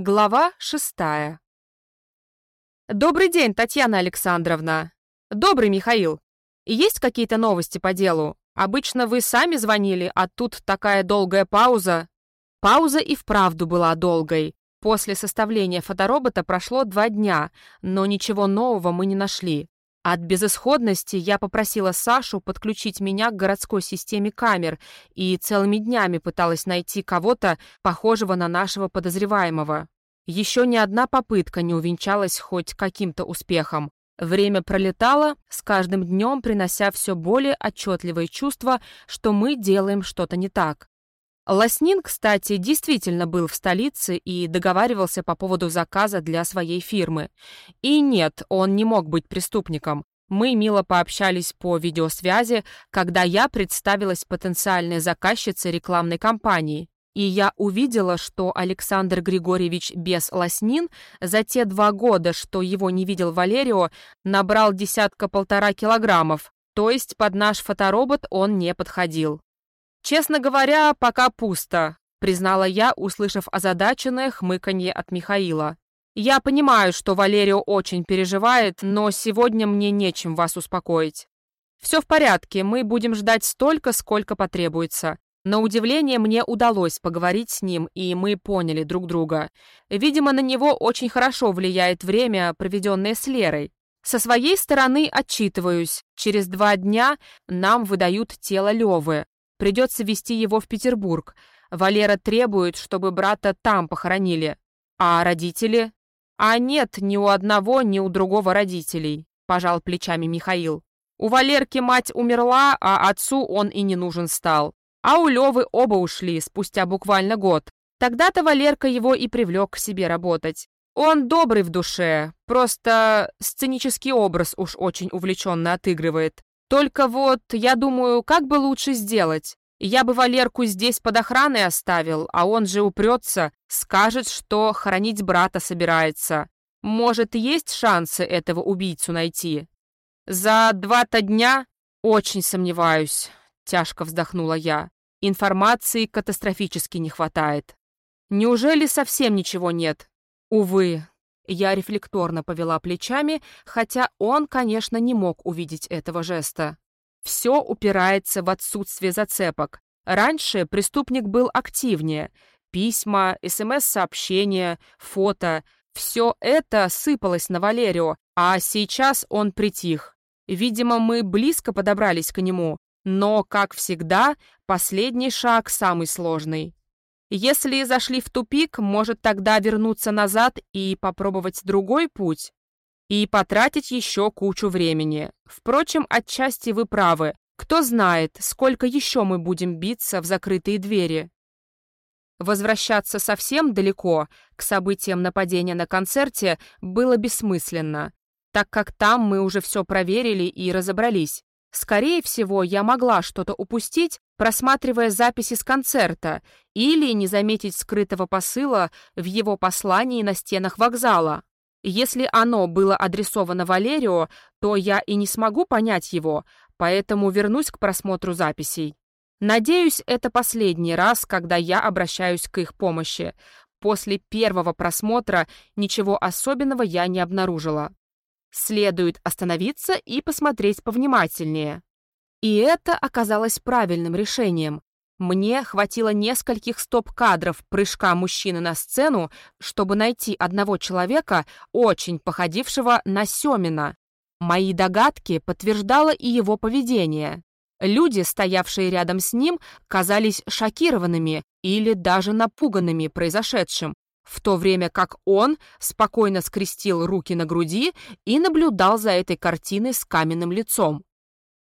Глава шестая. «Добрый день, Татьяна Александровна!» «Добрый, Михаил! Есть какие-то новости по делу? Обычно вы сами звонили, а тут такая долгая пауза». Пауза и вправду была долгой. После составления фоторобота прошло два дня, но ничего нового мы не нашли. От безысходности я попросила Сашу подключить меня к городской системе камер и целыми днями пыталась найти кого-то, похожего на нашего подозреваемого. Еще ни одна попытка не увенчалась хоть каким-то успехом. Время пролетало, с каждым днем принося все более отчетливое чувство, что мы делаем что-то не так. Ласнин, кстати, действительно был в столице и договаривался по поводу заказа для своей фирмы. И нет, он не мог быть преступником. Мы мило пообщались по видеосвязи, когда я представилась потенциальной заказчицей рекламной кампании. И я увидела, что Александр Григорьевич без Ласнин за те два года, что его не видел Валерио, набрал десятка-полтора килограммов, то есть под наш фоторобот он не подходил. «Честно говоря, пока пусто», — признала я, услышав озадаченное хмыканье от Михаила. «Я понимаю, что Валерио очень переживает, но сегодня мне нечем вас успокоить. Все в порядке, мы будем ждать столько, сколько потребуется. На удивление мне удалось поговорить с ним, и мы поняли друг друга. Видимо, на него очень хорошо влияет время, проведенное с Лерой. Со своей стороны отчитываюсь. Через два дня нам выдают тело Левы. Придется везти его в Петербург. Валера требует, чтобы брата там похоронили. А родители? А нет ни у одного, ни у другого родителей, пожал плечами Михаил. У Валерки мать умерла, а отцу он и не нужен стал. А у Левы оба ушли спустя буквально год. Тогда-то Валерка его и привлек к себе работать. Он добрый в душе, просто сценический образ уж очень увлеченно отыгрывает. Только вот, я думаю, как бы лучше сделать? Я бы Валерку здесь под охраной оставил, а он же упрется, скажет, что хоронить брата собирается. Может, есть шансы этого убийцу найти? За два-то дня? Очень сомневаюсь, тяжко вздохнула я. Информации катастрофически не хватает. Неужели совсем ничего нет? Увы, я рефлекторно повела плечами, хотя он, конечно, не мог увидеть этого жеста. Все упирается в отсутствие зацепок. Раньше преступник был активнее. Письма, СМС-сообщения, фото — все это сыпалось на Валерио, а сейчас он притих. Видимо, мы близко подобрались к нему, но, как всегда, последний шаг самый сложный. Если зашли в тупик, может тогда вернуться назад и попробовать другой путь? И потратить еще кучу времени. Впрочем, отчасти вы правы. Кто знает, сколько еще мы будем биться в закрытые двери. Возвращаться совсем далеко, к событиям нападения на концерте, было бессмысленно, так как там мы уже все проверили и разобрались. Скорее всего, я могла что-то упустить, просматривая записи с концерта, или не заметить скрытого посыла в его послании на стенах вокзала. Если оно было адресовано Валерио, то я и не смогу понять его, поэтому вернусь к просмотру записей. Надеюсь, это последний раз, когда я обращаюсь к их помощи. После первого просмотра ничего особенного я не обнаружила. Следует остановиться и посмотреть повнимательнее. И это оказалось правильным решением. Мне хватило нескольких стоп-кадров прыжка мужчины на сцену, чтобы найти одного человека, очень походившего на Семина. Мои догадки подтверждало и его поведение. Люди, стоявшие рядом с ним, казались шокированными или даже напуганными произошедшим, в то время как он спокойно скрестил руки на груди и наблюдал за этой картиной с каменным лицом.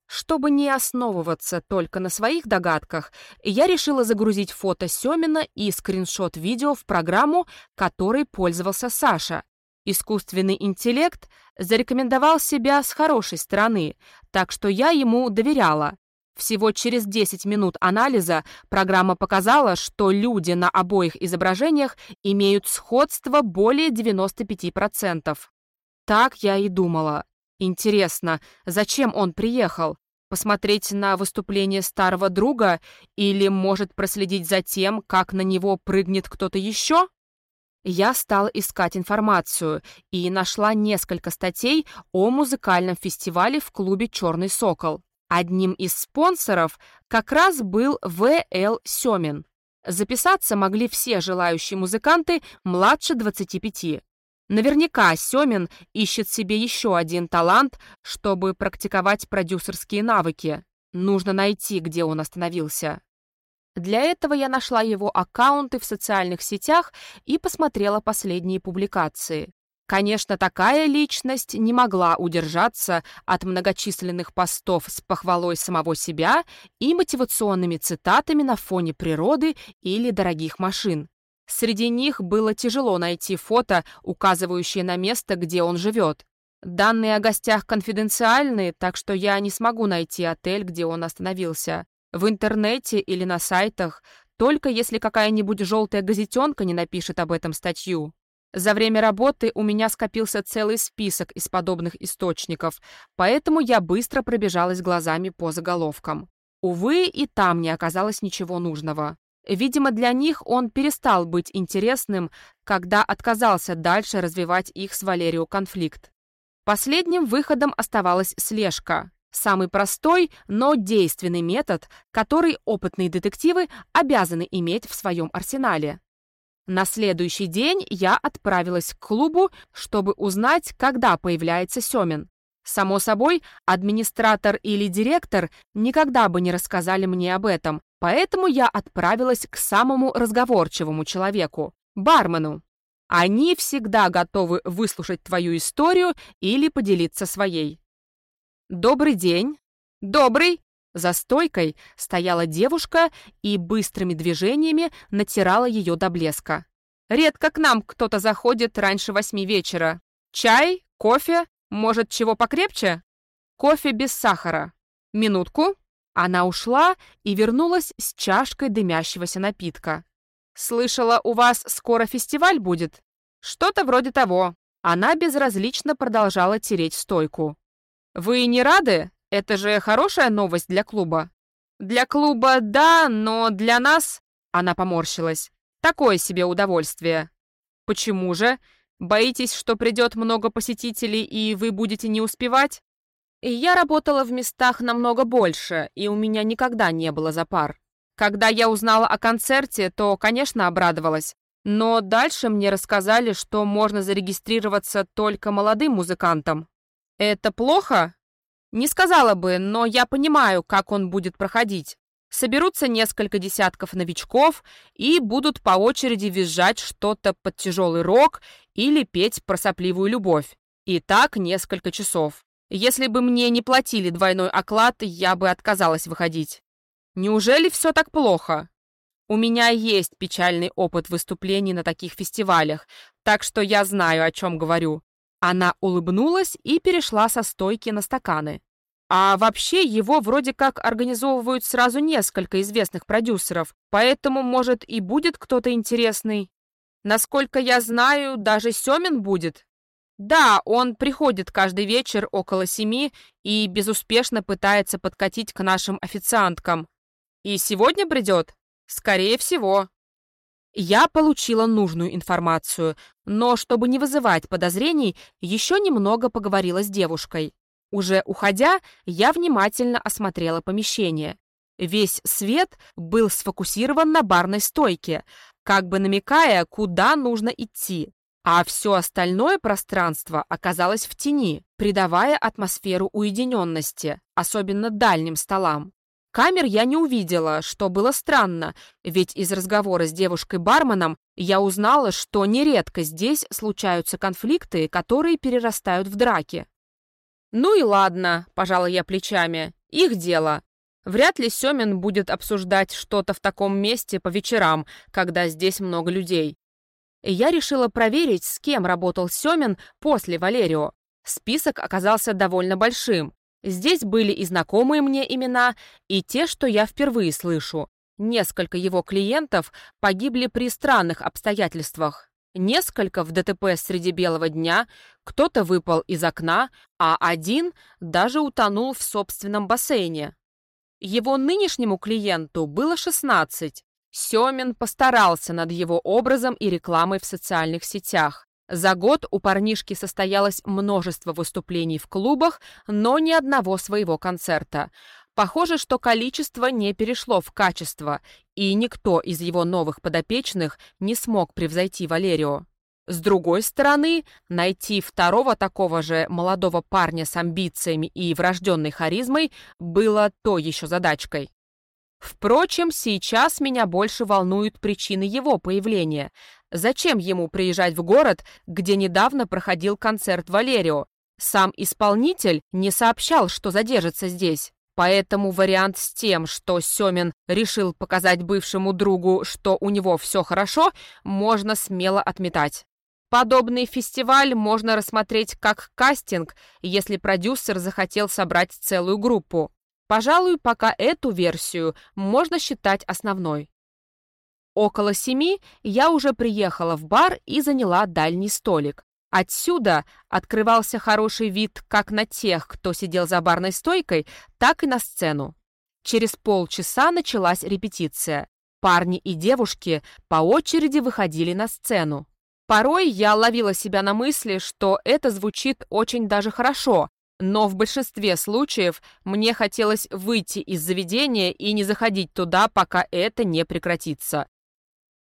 Чтобы не основываться только на своих догадках, я решила загрузить фото Семина и скриншот видео в программу, которой пользовался Саша. Искусственный интеллект зарекомендовал себя с хорошей стороны, так что я ему доверяла. Всего через 10 минут анализа программа показала, что люди на обоих изображениях имеют сходство более 95%. Так я и думала. Интересно, зачем он приехал? Посмотреть на выступление старого друга или, может, проследить за тем, как на него прыгнет кто-то еще? Я стала искать информацию и нашла несколько статей о музыкальном фестивале в клубе «Черный сокол». Одним из спонсоров как раз был В.Л. Семин. Записаться могли все желающие музыканты младше 25. Наверняка Семин ищет себе еще один талант, чтобы практиковать продюсерские навыки. Нужно найти, где он остановился. Для этого я нашла его аккаунты в социальных сетях и посмотрела последние публикации. Конечно, такая личность не могла удержаться от многочисленных постов с похвалой самого себя и мотивационными цитатами на фоне природы или дорогих машин. Среди них было тяжело найти фото, указывающее на место, где он живет. Данные о гостях конфиденциальны, так что я не смогу найти отель, где он остановился. В интернете или на сайтах, только если какая-нибудь желтая газетенка не напишет об этом статью. За время работы у меня скопился целый список из подобных источников, поэтому я быстро пробежалась глазами по заголовкам. Увы, и там не оказалось ничего нужного. Видимо, для них он перестал быть интересным, когда отказался дальше развивать их с Валерио конфликт. Последним выходом оставалась слежка. Самый простой, но действенный метод, который опытные детективы обязаны иметь в своем арсенале. На следующий день я отправилась к клубу, чтобы узнать, когда появляется Семин. Само собой, администратор или директор никогда бы не рассказали мне об этом, поэтому я отправилась к самому разговорчивому человеку – бармену. Они всегда готовы выслушать твою историю или поделиться своей. «Добрый день!» «Добрый!» За стойкой стояла девушка и быстрыми движениями натирала ее до блеска. «Редко к нам кто-то заходит раньше восьми вечера. Чай? Кофе? Может, чего покрепче?» «Кофе без сахара. Минутку». Она ушла и вернулась с чашкой дымящегося напитка. «Слышала, у вас скоро фестиваль будет?» «Что-то вроде того». Она безразлично продолжала тереть стойку. «Вы не рады? Это же хорошая новость для клуба». «Для клуба да, но для нас...» Она поморщилась. «Такое себе удовольствие». «Почему же? Боитесь, что придет много посетителей, и вы будете не успевать?» И «Я работала в местах намного больше, и у меня никогда не было запар. Когда я узнала о концерте, то, конечно, обрадовалась. Но дальше мне рассказали, что можно зарегистрироваться только молодым музыкантам. Это плохо? Не сказала бы, но я понимаю, как он будет проходить. Соберутся несколько десятков новичков и будут по очереди визжать что-то под тяжелый рок или петь про сопливую любовь. И так несколько часов. Если бы мне не платили двойной оклад, я бы отказалась выходить. Неужели все так плохо? У меня есть печальный опыт выступлений на таких фестивалях, так что я знаю, о чем говорю. Она улыбнулась и перешла со стойки на стаканы. А вообще его вроде как организовывают сразу несколько известных продюсеров, поэтому, может, и будет кто-то интересный. Насколько я знаю, даже Семин будет. Да, он приходит каждый вечер около семи и безуспешно пытается подкатить к нашим официанткам. И сегодня придет? Скорее всего. Я получила нужную информацию, но, чтобы не вызывать подозрений, еще немного поговорила с девушкой. Уже уходя, я внимательно осмотрела помещение. Весь свет был сфокусирован на барной стойке, как бы намекая, куда нужно идти, а все остальное пространство оказалось в тени, придавая атмосферу уединенности, особенно дальним столам. Камер я не увидела, что было странно, ведь из разговора с девушкой-барменом я узнала, что нередко здесь случаются конфликты, которые перерастают в драки. «Ну и ладно», — пожала я плечами, — «их дело. Вряд ли Семин будет обсуждать что-то в таком месте по вечерам, когда здесь много людей». И я решила проверить, с кем работал Семин после Валерио. Список оказался довольно большим, Здесь были и знакомые мне имена, и те, что я впервые слышу. Несколько его клиентов погибли при странных обстоятельствах. Несколько в ДТП среди белого дня, кто-то выпал из окна, а один даже утонул в собственном бассейне. Его нынешнему клиенту было 16. Семин постарался над его образом и рекламой в социальных сетях. За год у парнишки состоялось множество выступлений в клубах, но ни одного своего концерта. Похоже, что количество не перешло в качество, и никто из его новых подопечных не смог превзойти Валерио. С другой стороны, найти второго такого же молодого парня с амбициями и врожденной харизмой было то еще задачкой. Впрочем, сейчас меня больше волнуют причины его появления. Зачем ему приезжать в город, где недавно проходил концерт Валерио? Сам исполнитель не сообщал, что задержится здесь. Поэтому вариант с тем, что Семин решил показать бывшему другу, что у него все хорошо, можно смело отметать. Подобный фестиваль можно рассмотреть как кастинг, если продюсер захотел собрать целую группу. Пожалуй, пока эту версию можно считать основной. Около семи я уже приехала в бар и заняла дальний столик. Отсюда открывался хороший вид как на тех, кто сидел за барной стойкой, так и на сцену. Через полчаса началась репетиция. Парни и девушки по очереди выходили на сцену. Порой я ловила себя на мысли, что это звучит очень даже хорошо, но в большинстве случаев мне хотелось выйти из заведения и не заходить туда, пока это не прекратится.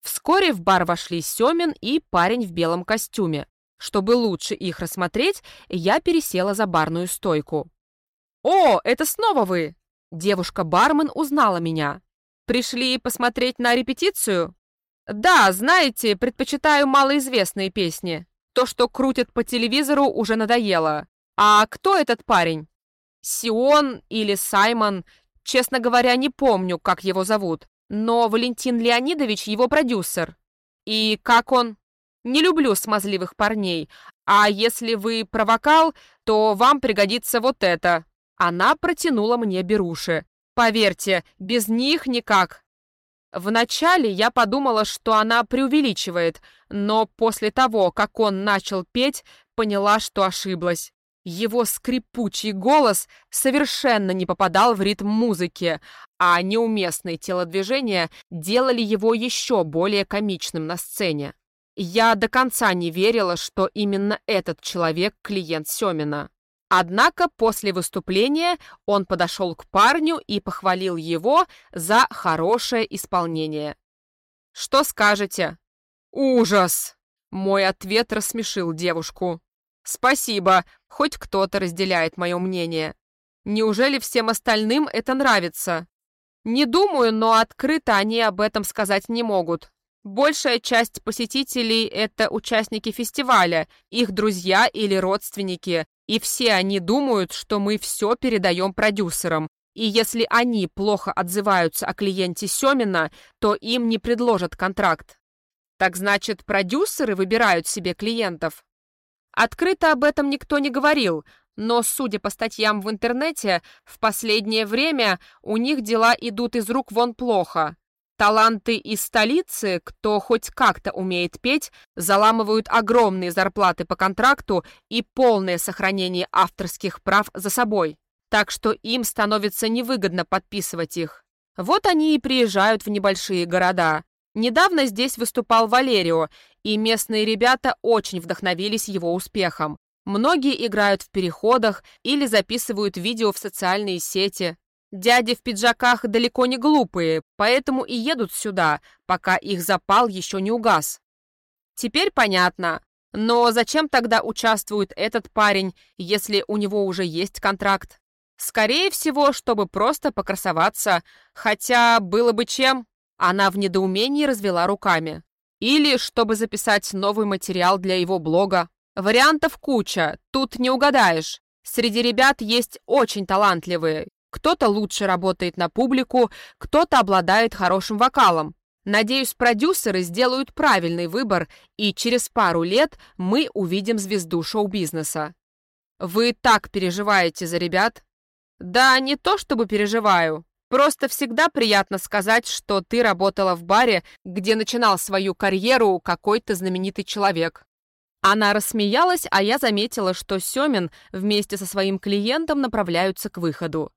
Вскоре в бар вошли Семин и парень в белом костюме. Чтобы лучше их рассмотреть, я пересела за барную стойку. «О, это снова вы!» Девушка-бармен узнала меня. «Пришли посмотреть на репетицию?» «Да, знаете, предпочитаю малоизвестные песни. То, что крутят по телевизору, уже надоело. «А кто этот парень?» «Сион или Саймон? Честно говоря, не помню, как его зовут. Но Валентин Леонидович его продюсер. И как он? Не люблю смазливых парней. А если вы про вокал, то вам пригодится вот это». Она протянула мне беруши. Поверьте, без них никак. Вначале я подумала, что она преувеличивает, но после того, как он начал петь, поняла, что ошиблась. Его скрипучий голос совершенно не попадал в ритм музыки, а неуместные телодвижения делали его еще более комичным на сцене. Я до конца не верила, что именно этот человек – клиент Семина. Однако после выступления он подошел к парню и похвалил его за хорошее исполнение. «Что скажете?» «Ужас!» Мой ответ рассмешил девушку. «Спасибо, хоть кто-то разделяет мое мнение. Неужели всем остальным это нравится?» «Не думаю, но открыто они об этом сказать не могут. Большая часть посетителей — это участники фестиваля, их друзья или родственники, и все они думают, что мы все передаем продюсерам, и если они плохо отзываются о клиенте Семина, то им не предложат контракт. Так значит, продюсеры выбирают себе клиентов? Открыто об этом никто не говорил, но, судя по статьям в интернете, в последнее время у них дела идут из рук вон плохо. Таланты из столицы, кто хоть как-то умеет петь, заламывают огромные зарплаты по контракту и полное сохранение авторских прав за собой. Так что им становится невыгодно подписывать их. Вот они и приезжают в небольшие города. Недавно здесь выступал Валерио, и местные ребята очень вдохновились его успехом. Многие играют в переходах или записывают видео в социальные сети. Дяди в пиджаках далеко не глупые, поэтому и едут сюда, пока их запал еще не угас. Теперь понятно. Но зачем тогда участвует этот парень, если у него уже есть контракт? Скорее всего, чтобы просто покрасоваться, хотя было бы чем. Она в недоумении развела руками. Или чтобы записать новый материал для его блога. Вариантов куча, тут не угадаешь. Среди ребят есть очень талантливые. Кто-то лучше работает на публику, кто-то обладает хорошим вокалом. Надеюсь, продюсеры сделают правильный выбор, и через пару лет мы увидим звезду шоу-бизнеса. Вы так переживаете за ребят? Да, не то чтобы переживаю. Просто всегда приятно сказать, что ты работала в баре, где начинал свою карьеру какой-то знаменитый человек. Она рассмеялась, а я заметила, что Семин вместе со своим клиентом направляются к выходу.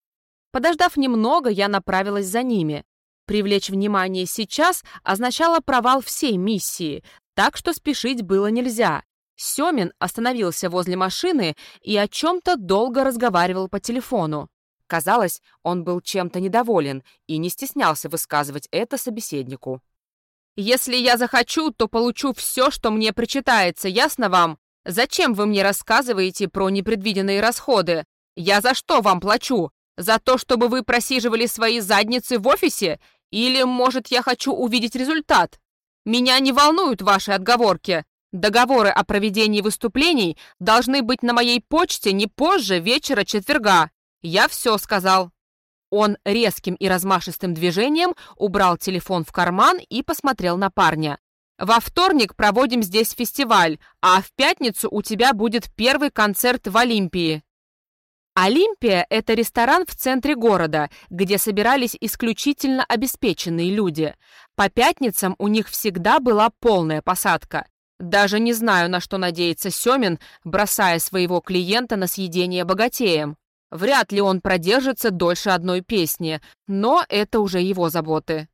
Подождав немного, я направилась за ними. Привлечь внимание сейчас означало провал всей миссии, так что спешить было нельзя. Семин остановился возле машины и о чем-то долго разговаривал по телефону. Казалось, он был чем-то недоволен и не стеснялся высказывать это собеседнику. «Если я захочу, то получу все, что мне причитается, ясно вам? Зачем вы мне рассказываете про непредвиденные расходы? Я за что вам плачу? За то, чтобы вы просиживали свои задницы в офисе? Или, может, я хочу увидеть результат? Меня не волнуют ваши отговорки. Договоры о проведении выступлений должны быть на моей почте не позже вечера четверга. Я все сказал». Он резким и размашистым движением убрал телефон в карман и посмотрел на парня. «Во вторник проводим здесь фестиваль, а в пятницу у тебя будет первый концерт в Олимпии». Олимпия – это ресторан в центре города, где собирались исключительно обеспеченные люди. По пятницам у них всегда была полная посадка. Даже не знаю, на что надеется Семин, бросая своего клиента на съедение богатеем. Вряд ли он продержится дольше одной песни, но это уже его заботы.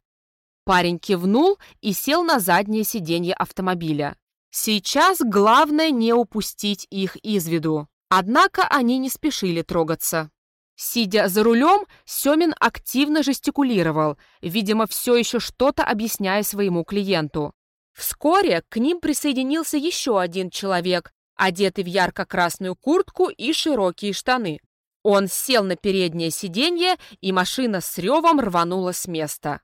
Парень кивнул и сел на заднее сиденье автомобиля. Сейчас главное не упустить их из виду. Однако они не спешили трогаться. Сидя за рулем, Семин активно жестикулировал, видимо, все еще что-то объясняя своему клиенту. Вскоре к ним присоединился еще один человек, одетый в ярко-красную куртку и широкие штаны. Он сел на переднее сиденье, и машина с ревом рванула с места.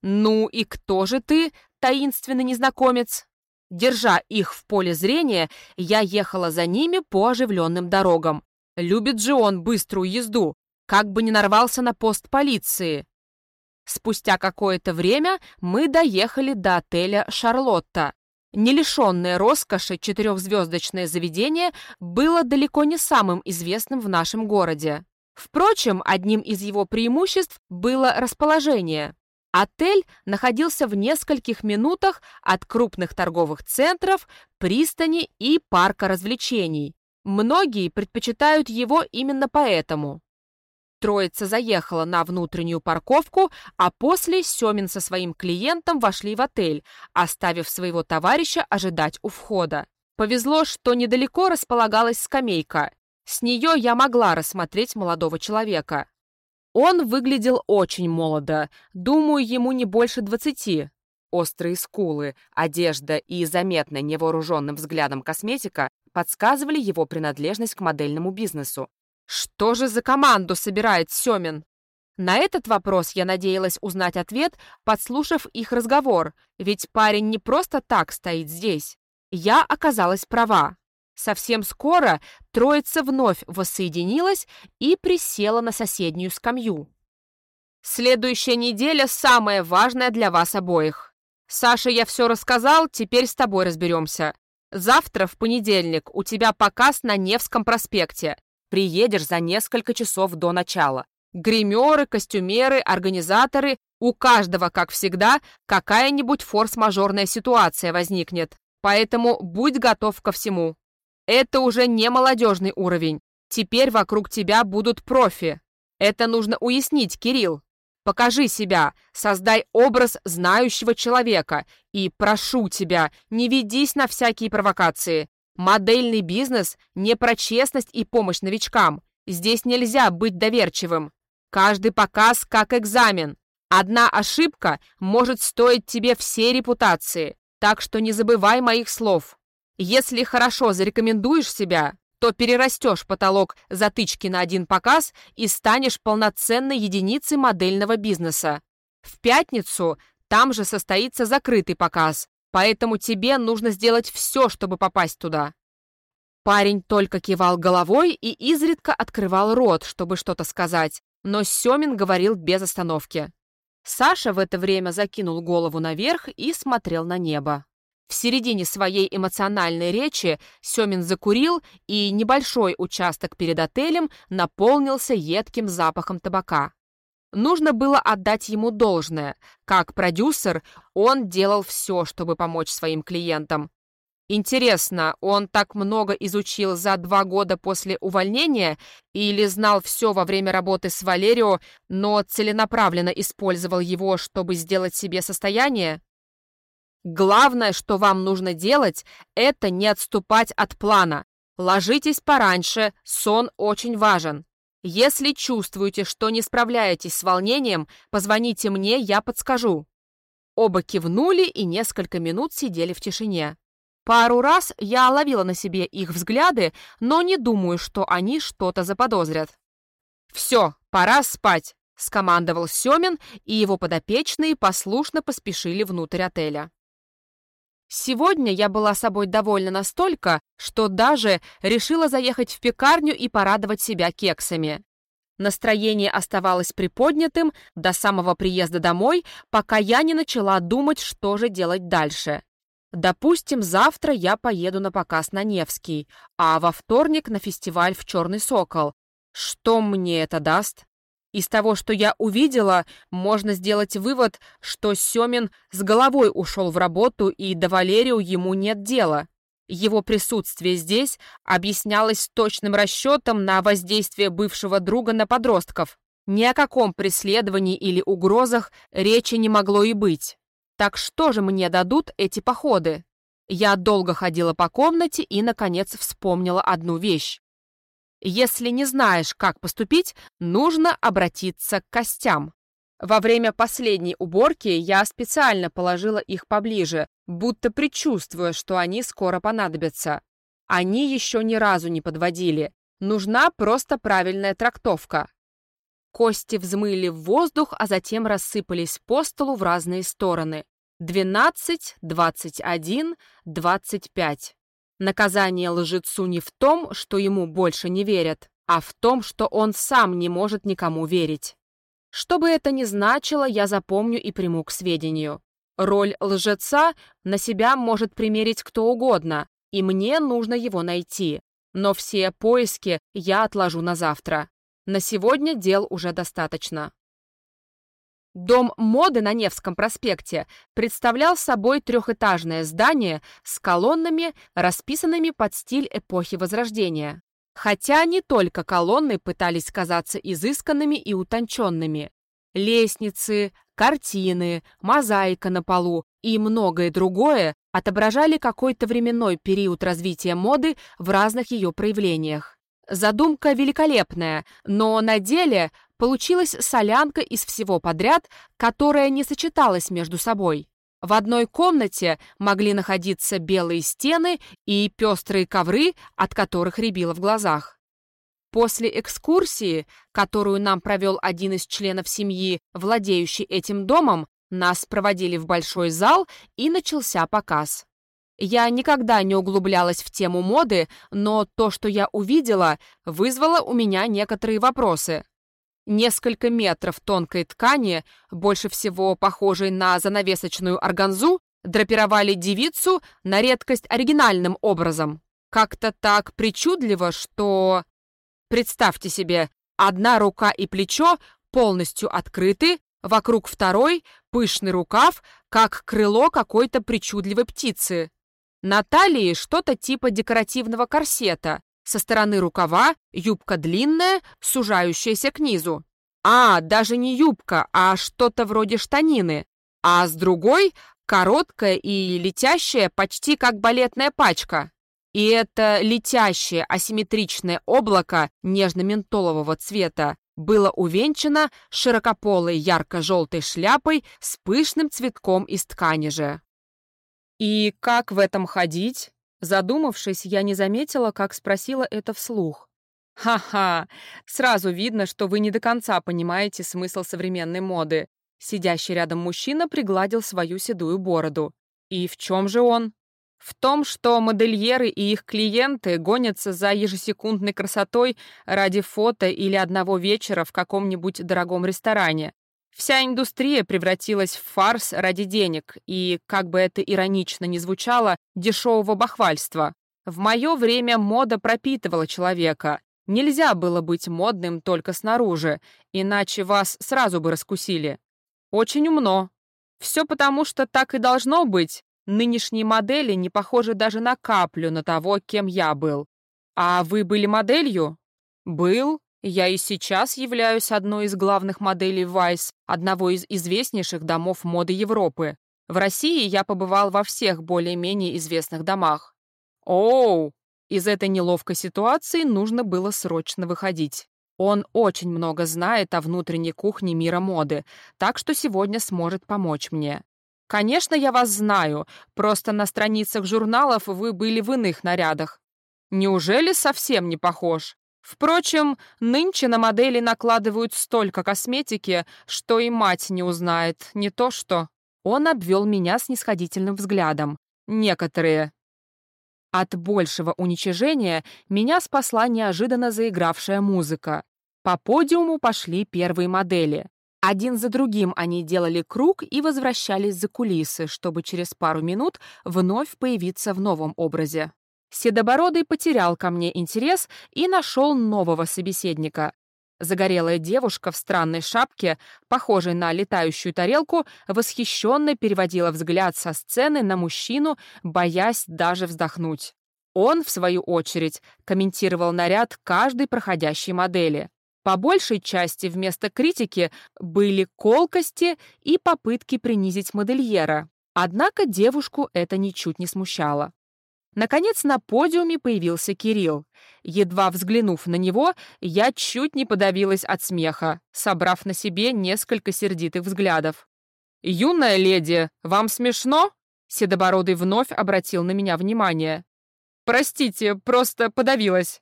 «Ну и кто же ты, таинственный незнакомец?» Держа их в поле зрения, я ехала за ними по оживленным дорогам. Любит же он быструю езду, как бы не нарвался на пост полиции. Спустя какое-то время мы доехали до отеля «Шарлотта». Не лишенное роскоши четырехзвездочное заведение было далеко не самым известным в нашем городе. Впрочем, одним из его преимуществ было расположение. Отель находился в нескольких минутах от крупных торговых центров, пристани и парка развлечений. Многие предпочитают его именно поэтому. Троица заехала на внутреннюю парковку, а после Семин со своим клиентом вошли в отель, оставив своего товарища ожидать у входа. Повезло, что недалеко располагалась скамейка. С нее я могла рассмотреть молодого человека. Он выглядел очень молодо, думаю, ему не больше двадцати. Острые скулы, одежда и заметная невооруженным взглядом косметика подсказывали его принадлежность к модельному бизнесу. Что же за команду собирает Семин? На этот вопрос я надеялась узнать ответ, подслушав их разговор, ведь парень не просто так стоит здесь. Я оказалась права. Совсем скоро троица вновь воссоединилась и присела на соседнюю скамью. «Следующая неделя самая важная для вас обоих. Саша, я все рассказал, теперь с тобой разберемся. Завтра, в понедельник, у тебя показ на Невском проспекте. Приедешь за несколько часов до начала. Гримеры, костюмеры, организаторы. У каждого, как всегда, какая-нибудь форс-мажорная ситуация возникнет. Поэтому будь готов ко всему. Это уже не молодежный уровень. Теперь вокруг тебя будут профи. Это нужно уяснить, Кирилл. Покажи себя, создай образ знающего человека и, прошу тебя, не ведись на всякие провокации. Модельный бизнес не про честность и помощь новичкам. Здесь нельзя быть доверчивым. Каждый показ как экзамен. Одна ошибка может стоить тебе всей репутации, так что не забывай моих слов. Если хорошо зарекомендуешь себя, то перерастешь потолок затычки на один показ и станешь полноценной единицей модельного бизнеса. В пятницу там же состоится закрытый показ, Поэтому тебе нужно сделать все, чтобы попасть туда». Парень только кивал головой и изредка открывал рот, чтобы что-то сказать, но Семин говорил без остановки. Саша в это время закинул голову наверх и смотрел на небо. В середине своей эмоциональной речи Семин закурил, и небольшой участок перед отелем наполнился едким запахом табака. Нужно было отдать ему должное. Как продюсер, он делал все, чтобы помочь своим клиентам. Интересно, он так много изучил за два года после увольнения или знал все во время работы с Валерио, но целенаправленно использовал его, чтобы сделать себе состояние? Главное, что вам нужно делать, это не отступать от плана. Ложитесь пораньше, сон очень важен. Если чувствуете, что не справляетесь с волнением, позвоните мне, я подскажу. Оба кивнули и несколько минут сидели в тишине. Пару раз я ловила на себе их взгляды, но не думаю, что они что-то заподозрят. «Все, пора спать», — скомандовал Семин, и его подопечные послушно поспешили внутрь отеля. Сегодня я была собой довольна настолько, что даже решила заехать в пекарню и порадовать себя кексами. Настроение оставалось приподнятым до самого приезда домой, пока я не начала думать, что же делать дальше. Допустим, завтра я поеду на показ на Невский, а во вторник на фестиваль в Черный Сокол. Что мне это даст? Из того, что я увидела, можно сделать вывод, что Семин с головой ушел в работу и до Валерию ему нет дела. Его присутствие здесь объяснялось точным расчетом на воздействие бывшего друга на подростков. Ни о каком преследовании или угрозах речи не могло и быть. Так что же мне дадут эти походы? Я долго ходила по комнате и, наконец, вспомнила одну вещь. Если не знаешь, как поступить, нужно обратиться к костям. Во время последней уборки я специально положила их поближе, будто предчувствуя, что они скоро понадобятся. Они еще ни разу не подводили. Нужна просто правильная трактовка. Кости взмыли в воздух, а затем рассыпались по столу в разные стороны. 12, 21, 25. Наказание лжецу не в том, что ему больше не верят, а в том, что он сам не может никому верить. Что бы это ни значило, я запомню и приму к сведению. Роль лжеца на себя может примерить кто угодно, и мне нужно его найти. Но все поиски я отложу на завтра. На сегодня дел уже достаточно. Дом моды на Невском проспекте представлял собой трехэтажное здание с колоннами, расписанными под стиль эпохи Возрождения. Хотя не только колонны пытались казаться изысканными и утонченными. Лестницы, картины, мозаика на полу и многое другое отображали какой-то временной период развития моды в разных ее проявлениях. Задумка великолепная, но на деле получилась солянка из всего подряд, которая не сочеталась между собой. В одной комнате могли находиться белые стены и пестрые ковры, от которых рябило в глазах. После экскурсии, которую нам провел один из членов семьи, владеющий этим домом, нас проводили в большой зал и начался показ. Я никогда не углублялась в тему моды, но то, что я увидела, вызвало у меня некоторые вопросы. Несколько метров тонкой ткани, больше всего похожей на занавесочную органзу, драпировали девицу на редкость оригинальным образом. Как-то так причудливо, что... Представьте себе, одна рука и плечо полностью открыты, вокруг второй пышный рукав, как крыло какой-то причудливой птицы. На талии что-то типа декоративного корсета, со стороны рукава юбка длинная, сужающаяся к низу. А, даже не юбка, а что-то вроде штанины. А с другой короткая и летящая, почти как балетная пачка. И это летящее асимметричное облако нежно-ментолового цвета было увенчано широкополой ярко-желтой шляпой с пышным цветком из ткани же. «И как в этом ходить?» Задумавшись, я не заметила, как спросила это вслух. «Ха-ха! Сразу видно, что вы не до конца понимаете смысл современной моды». Сидящий рядом мужчина пригладил свою седую бороду. «И в чем же он?» В том, что модельеры и их клиенты гонятся за ежесекундной красотой ради фото или одного вечера в каком-нибудь дорогом ресторане. Вся индустрия превратилась в фарс ради денег и, как бы это иронично ни звучало, дешевого бахвальства. В мое время мода пропитывала человека. Нельзя было быть модным только снаружи, иначе вас сразу бы раскусили. Очень умно. Все потому, что так и должно быть, Нынешние модели не похожи даже на каплю на того, кем я был. А вы были моделью? Был. Я и сейчас являюсь одной из главных моделей Vice, одного из известнейших домов моды Европы. В России я побывал во всех более-менее известных домах. Оу! Из этой неловкой ситуации нужно было срочно выходить. Он очень много знает о внутренней кухне мира моды, так что сегодня сможет помочь мне. Конечно, я вас знаю, просто на страницах журналов вы были в иных нарядах. Неужели совсем не похож? Впрочем, нынче на модели накладывают столько косметики, что и мать не узнает, не то что... Он обвел меня с нисходительным взглядом. Некоторые. От большего уничижения меня спасла неожиданно заигравшая музыка. По подиуму пошли первые модели. Один за другим они делали круг и возвращались за кулисы, чтобы через пару минут вновь появиться в новом образе. Седобородый потерял ко мне интерес и нашел нового собеседника. Загорелая девушка в странной шапке, похожей на летающую тарелку, восхищенно переводила взгляд со сцены на мужчину, боясь даже вздохнуть. Он, в свою очередь, комментировал наряд каждой проходящей модели. По большей части вместо критики были колкости и попытки принизить модельера. Однако девушку это ничуть не смущало. Наконец на подиуме появился Кирилл. Едва взглянув на него, я чуть не подавилась от смеха, собрав на себе несколько сердитых взглядов. «Юная леди, вам смешно?» Седобородый вновь обратил на меня внимание. «Простите, просто подавилась».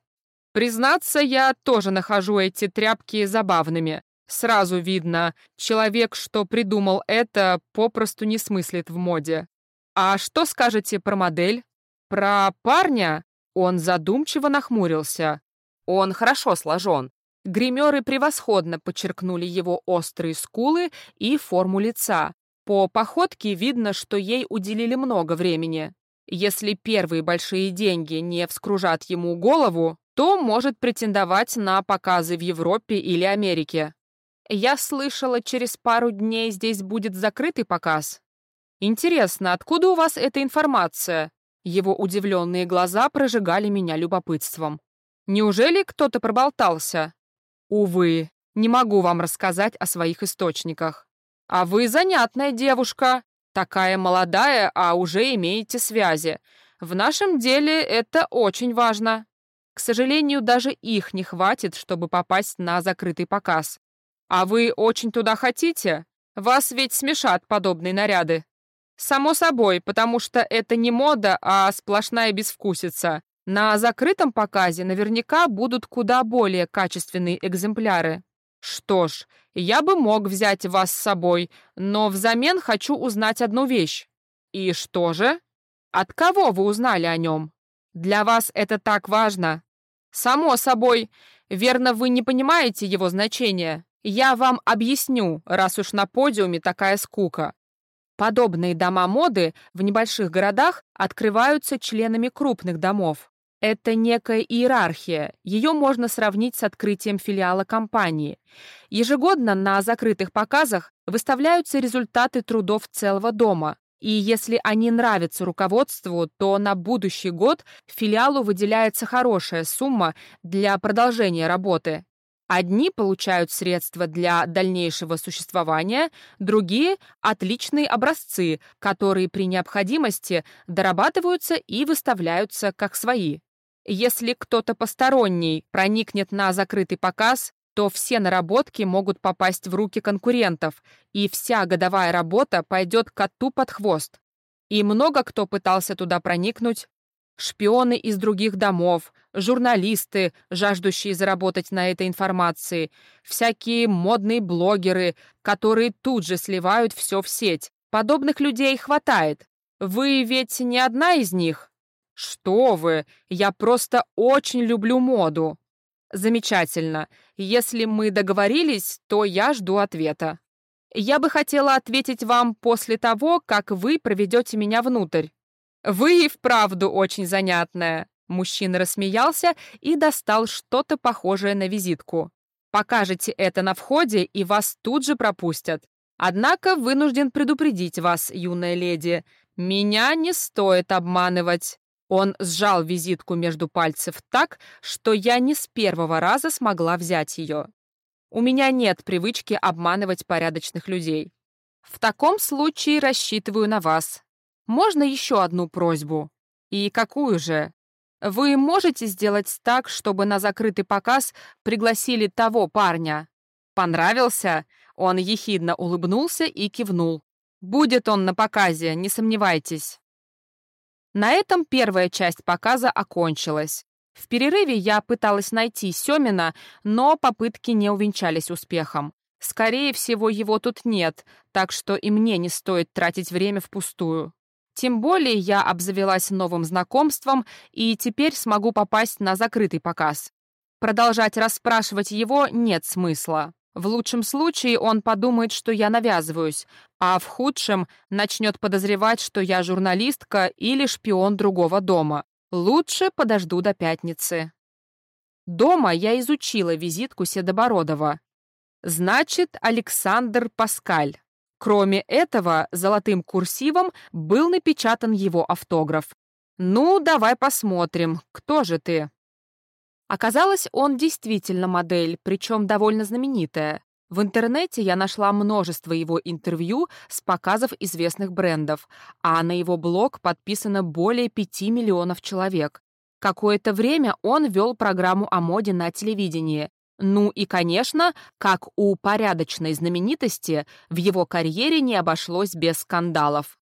Признаться, я тоже нахожу эти тряпки забавными. Сразу видно, человек, что придумал это, попросту не смыслит в моде. А что скажете про модель? Про парня? Он задумчиво нахмурился. Он хорошо сложен. Гримеры превосходно подчеркнули его острые скулы и форму лица. По походке видно, что ей уделили много времени. Если первые большие деньги не вскружат ему голову, то может претендовать на показы в Европе или Америке. Я слышала, через пару дней здесь будет закрытый показ. Интересно, откуда у вас эта информация? Его удивленные глаза прожигали меня любопытством. Неужели кто-то проболтался? Увы, не могу вам рассказать о своих источниках. А вы занятная девушка. Такая молодая, а уже имеете связи. В нашем деле это очень важно. К сожалению, даже их не хватит, чтобы попасть на закрытый показ. А вы очень туда хотите? Вас ведь смешат подобные наряды. Само собой, потому что это не мода, а сплошная безвкусица. На закрытом показе наверняка будут куда более качественные экземпляры. Что ж, я бы мог взять вас с собой, но взамен хочу узнать одну вещь. И что же? От кого вы узнали о нем? Для вас это так важно. «Само собой. Верно, вы не понимаете его значения. Я вам объясню, раз уж на подиуме такая скука. Подобные дома моды в небольших городах открываются членами крупных домов. Это некая иерархия, ее можно сравнить с открытием филиала компании. Ежегодно на закрытых показах выставляются результаты трудов целого дома, и если они нравятся руководству, то на будущий год филиалу выделяется хорошая сумма для продолжения работы. Одни получают средства для дальнейшего существования, другие — отличные образцы, которые при необходимости дорабатываются и выставляются как свои. Если кто-то посторонний проникнет на закрытый показ, то все наработки могут попасть в руки конкурентов, и вся годовая работа пойдет коту под хвост. И много кто пытался туда проникнуть. Шпионы из других домов, журналисты, жаждущие заработать на этой информации, всякие модные блогеры, которые тут же сливают все в сеть. Подобных людей хватает. Вы ведь не одна из них? Что вы, я просто очень люблю моду. Замечательно. Если мы договорились, то я жду ответа. Я бы хотела ответить вам после того, как вы проведете меня внутрь. Вы и вправду очень занятная. Мужчина рассмеялся и достал что-то похожее на визитку. Покажете это на входе, и вас тут же пропустят. Однако вынужден предупредить вас, юная леди. «Меня не стоит обманывать». Он сжал визитку между пальцев так, что я не с первого раза смогла взять ее. У меня нет привычки обманывать порядочных людей. В таком случае рассчитываю на вас. Можно еще одну просьбу? И какую же? Вы можете сделать так, чтобы на закрытый показ пригласили того парня? Понравился? Он ехидно улыбнулся и кивнул. Будет он на показе, не сомневайтесь. На этом первая часть показа окончилась. В перерыве я пыталась найти Семина, но попытки не увенчались успехом. Скорее всего, его тут нет, так что и мне не стоит тратить время впустую. Тем более я обзавелась новым знакомством и теперь смогу попасть на закрытый показ. Продолжать расспрашивать его нет смысла. В лучшем случае он подумает, что я навязываюсь, а в худшем начнет подозревать, что я журналистка или шпион другого дома. Лучше подожду до пятницы. Дома я изучила визитку Седобородова. Значит, Александр Паскаль. Кроме этого, золотым курсивом был напечатан его автограф. «Ну, давай посмотрим, кто же ты?» Оказалось, он действительно модель, причем довольно знаменитая. В интернете я нашла множество его интервью с показов известных брендов, а на его блог подписано более 5 миллионов человек. Какое-то время он вел программу о моде на телевидении. Ну и, конечно, как у порядочной знаменитости, в его карьере не обошлось без скандалов.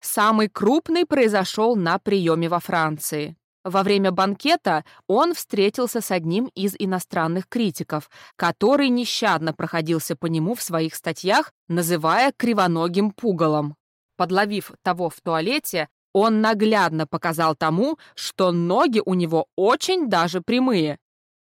Самый крупный произошел на приеме во Франции. Во время банкета он встретился с одним из иностранных критиков, который нещадно проходился по нему в своих статьях, называя кривоногим пугалом. Подловив того в туалете, он наглядно показал тому, что ноги у него очень даже прямые.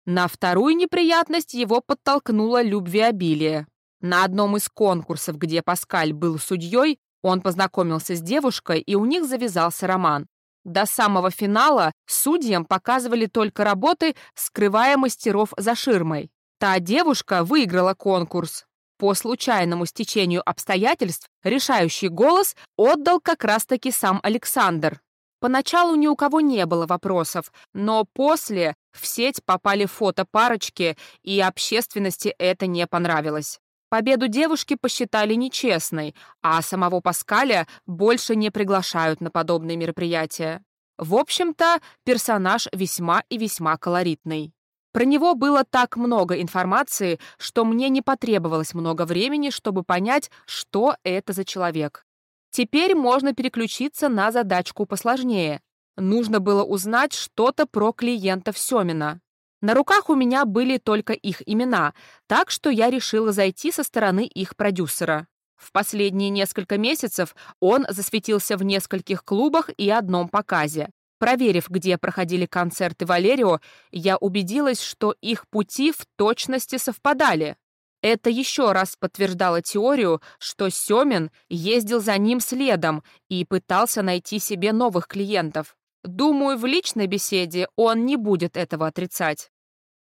На вторую неприятность его подтолкнуло любвеобилие. На одном из конкурсов, где Паскаль был судьей, он познакомился с девушкой, и у них завязался роман. До самого финала судьям показывали только работы, скрывая мастеров за ширмой. Та девушка выиграла конкурс. По случайному стечению обстоятельств решающий голос отдал как раз-таки сам Александр. Поначалу ни у кого не было вопросов, но после в сеть попали фото парочки, и общественности это не понравилось. Победу девушки посчитали нечестной, а самого Паскаля больше не приглашают на подобные мероприятия. В общем-то, персонаж весьма и весьма колоритный. Про него было так много информации, что мне не потребовалось много времени, чтобы понять, что это за человек. Теперь можно переключиться на задачку посложнее. Нужно было узнать что-то про клиентов Семина. На руках у меня были только их имена, так что я решила зайти со стороны их продюсера. В последние несколько месяцев он засветился в нескольких клубах и одном показе. Проверив, где проходили концерты Валерио, я убедилась, что их пути в точности совпадали. Это еще раз подтверждало теорию, что Семин ездил за ним следом и пытался найти себе новых клиентов. Думаю, в личной беседе он не будет этого отрицать.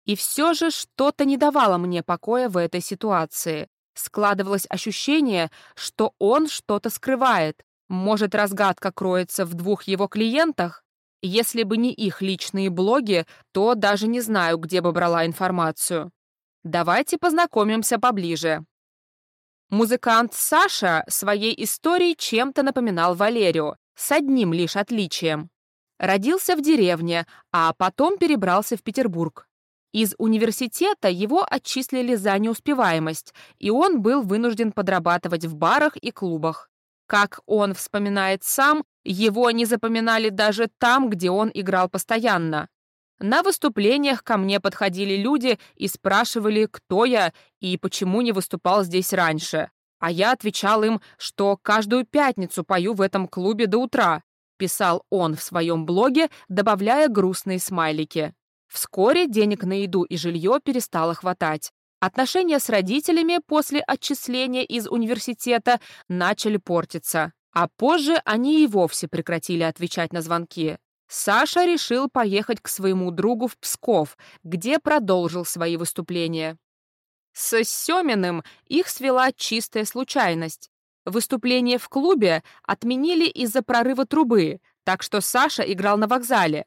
И все же что-то не давало мне покоя в этой ситуации. Складывалось ощущение, что он что-то скрывает. Может, разгадка кроется в двух его клиентах? Если бы не их личные блоги, то даже не знаю, где бы брала информацию. Давайте познакомимся поближе. Музыкант Саша своей историей чем-то напоминал Валерию, с одним лишь отличием. Родился в деревне, а потом перебрался в Петербург. Из университета его отчислили за неуспеваемость, и он был вынужден подрабатывать в барах и клубах. Как он вспоминает сам, его не запоминали даже там, где он играл постоянно. На выступлениях ко мне подходили люди и спрашивали, кто я и почему не выступал здесь раньше. А я отвечал им, что каждую пятницу пою в этом клубе до утра писал он в своем блоге, добавляя грустные смайлики. Вскоре денег на еду и жилье перестало хватать. Отношения с родителями после отчисления из университета начали портиться, а позже они и вовсе прекратили отвечать на звонки. Саша решил поехать к своему другу в Псков, где продолжил свои выступления. С Семиным их свела чистая случайность. Выступление в клубе отменили из-за прорыва трубы, так что Саша играл на вокзале.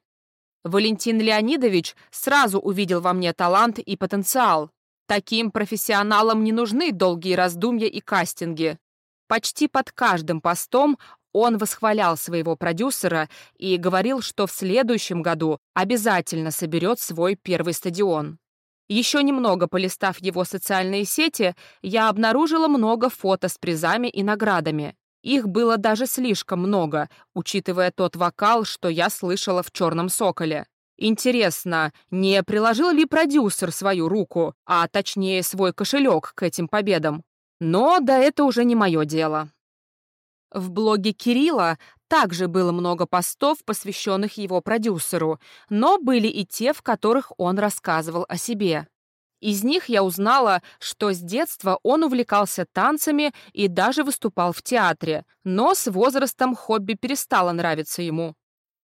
Валентин Леонидович сразу увидел во мне талант и потенциал. Таким профессионалам не нужны долгие раздумья и кастинги. Почти под каждым постом он восхвалял своего продюсера и говорил, что в следующем году обязательно соберет свой первый стадион. Еще немного полистав его социальные сети, я обнаружила много фото с призами и наградами. Их было даже слишком много, учитывая тот вокал, что я слышала в «Черном соколе». Интересно, не приложил ли продюсер свою руку, а точнее свой кошелек к этим победам? Но да это уже не мое дело. В блоге Кирилла также было много постов, посвященных его продюсеру, но были и те, в которых он рассказывал о себе. Из них я узнала, что с детства он увлекался танцами и даже выступал в театре, но с возрастом хобби перестало нравиться ему.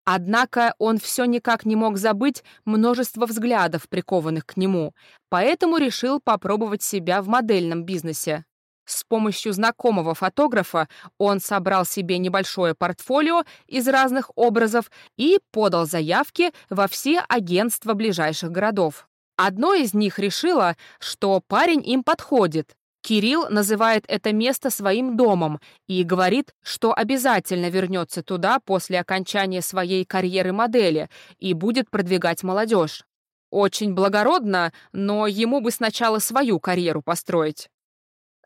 Однако он все никак не мог забыть множество взглядов, прикованных к нему, поэтому решил попробовать себя в модельном бизнесе. С помощью знакомого фотографа он собрал себе небольшое портфолио из разных образов и подал заявки во все агентства ближайших городов. Одно из них решило, что парень им подходит. Кирилл называет это место своим домом и говорит, что обязательно вернется туда после окончания своей карьеры модели и будет продвигать молодежь. Очень благородно, но ему бы сначала свою карьеру построить.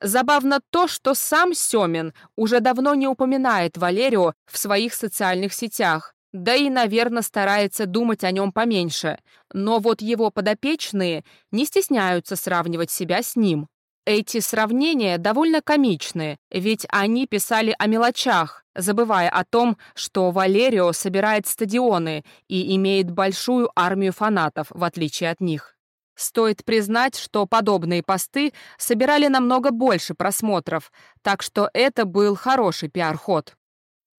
Забавно то, что сам Семин уже давно не упоминает Валерию в своих социальных сетях, да и, наверное, старается думать о нем поменьше. Но вот его подопечные не стесняются сравнивать себя с ним. Эти сравнения довольно комичны, ведь они писали о мелочах, забывая о том, что Валерио собирает стадионы и имеет большую армию фанатов, в отличие от них. Стоит признать, что подобные посты собирали намного больше просмотров, так что это был хороший пиар-ход.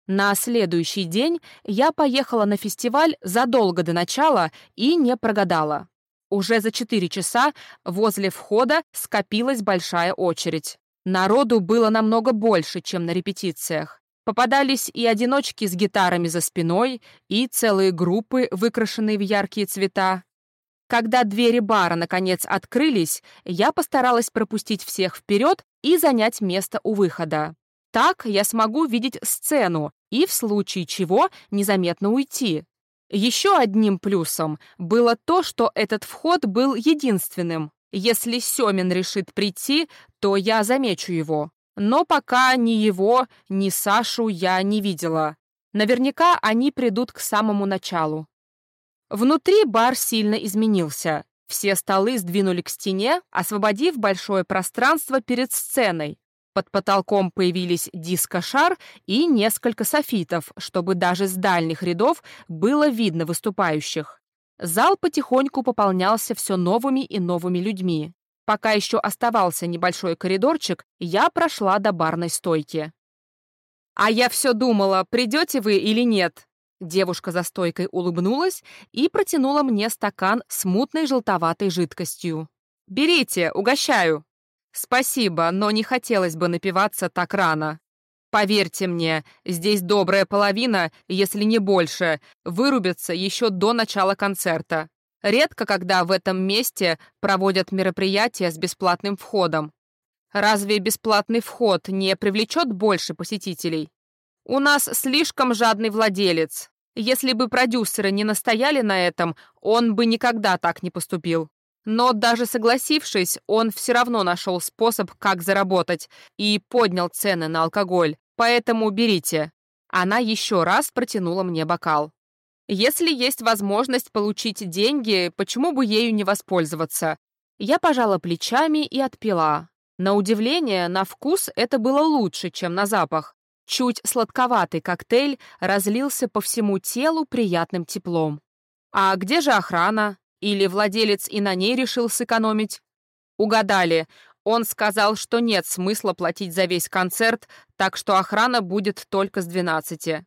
На следующий день я поехала на фестиваль задолго до начала и не прогадала. Уже за 4 часа возле входа скопилась большая очередь. Народу было намного больше, чем на репетициях. Попадались и одиночки с гитарами за спиной, и целые группы, выкрашенные в яркие цвета, когда двери бара наконец открылись, я постаралась пропустить всех вперед и занять место у выхода. Так я смогу видеть сцену и в случае чего незаметно уйти. Еще одним плюсом было то, что этот вход был единственным. Если Семин решит прийти, то я замечу его. Но пока ни его, ни Сашу я не видела. Наверняка они придут к самому началу. Внутри бар сильно изменился. Все столы сдвинули к стене, освободив большое пространство перед сценой. Под потолком появились диско-шар и несколько софитов, чтобы даже с дальних рядов было видно выступающих. Зал потихоньку пополнялся все новыми и новыми людьми. Пока еще оставался небольшой коридорчик, я прошла до барной стойки. «А я все думала, придете вы или нет?» Девушка за стойкой улыбнулась и протянула мне стакан с мутной желтоватой жидкостью. «Берите, угощаю!» «Спасибо, но не хотелось бы напиваться так рано. Поверьте мне, здесь добрая половина, если не больше, вырубится еще до начала концерта. Редко когда в этом месте проводят мероприятия с бесплатным входом. Разве бесплатный вход не привлечет больше посетителей? У нас слишком жадный владелец. Если бы продюсеры не настояли на этом, он бы никогда так не поступил. Но даже согласившись, он все равно нашел способ, как заработать, и поднял цены на алкоголь. Поэтому берите. Она еще раз протянула мне бокал. Если есть возможность получить деньги, почему бы ею не воспользоваться? Я пожала плечами и отпила. На удивление, на вкус это было лучше, чем на запах. Чуть сладковатый коктейль разлился по всему телу приятным теплом. А где же охрана? Или владелец и на ней решил сэкономить? Угадали. Он сказал, что нет смысла платить за весь концерт, так что охрана будет только с 12.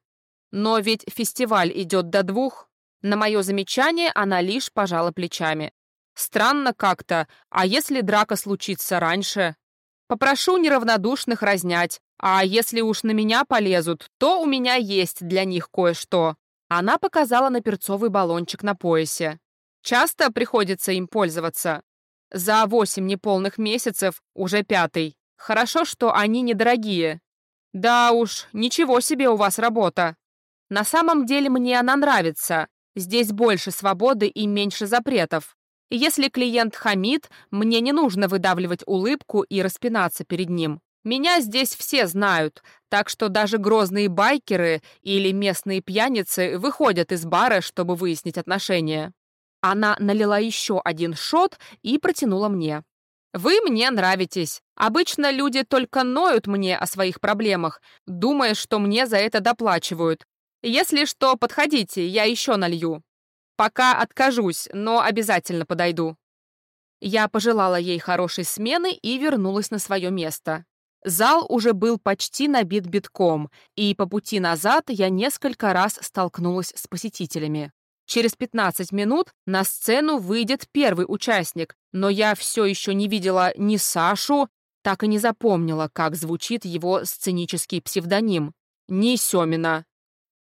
Но ведь фестиваль идет до двух. На мое замечание она лишь пожала плечами. Странно как-то, а если драка случится раньше? Попрошу неравнодушных разнять, А если уж на меня полезут, то у меня есть для них кое-что. Она показала на перцовый баллончик на поясе. Часто приходится им пользоваться. За восемь неполных месяцев уже пятый. Хорошо, что они недорогие. Да уж, ничего себе у вас работа. На самом деле мне она нравится. Здесь больше свободы и меньше запретов. Если клиент хамит, мне не нужно выдавливать улыбку и распинаться перед ним. Меня здесь все знают, так что даже грозные байкеры или местные пьяницы выходят из бара, чтобы выяснить отношения. Она налила еще один шот и протянула мне. «Вы мне нравитесь. Обычно люди только ноют мне о своих проблемах, думая, что мне за это доплачивают. Если что, подходите, я еще налью. Пока откажусь, но обязательно подойду». Я пожелала ей хорошей смены и вернулась на свое место. Зал уже был почти набит битком, и по пути назад я несколько раз столкнулась с посетителями. Через 15 минут на сцену выйдет первый участник, но я все еще не видела ни Сашу, так и не запомнила, как звучит его сценический псевдоним. Ни Семина.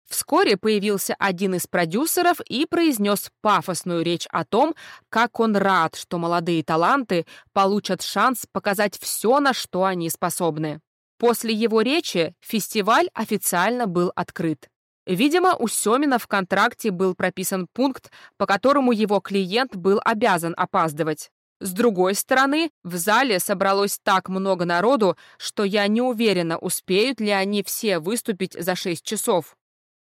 Вскоре появился один из продюсеров и произнес пафосную речь о том, как он рад, что молодые таланты получат шанс показать все, на что они способны. После его речи фестиваль официально был открыт. Видимо, у Семина в контракте был прописан пункт, по которому его клиент был обязан опаздывать. С другой стороны, в зале собралось так много народу, что я не уверена, успеют ли они все выступить за 6 часов.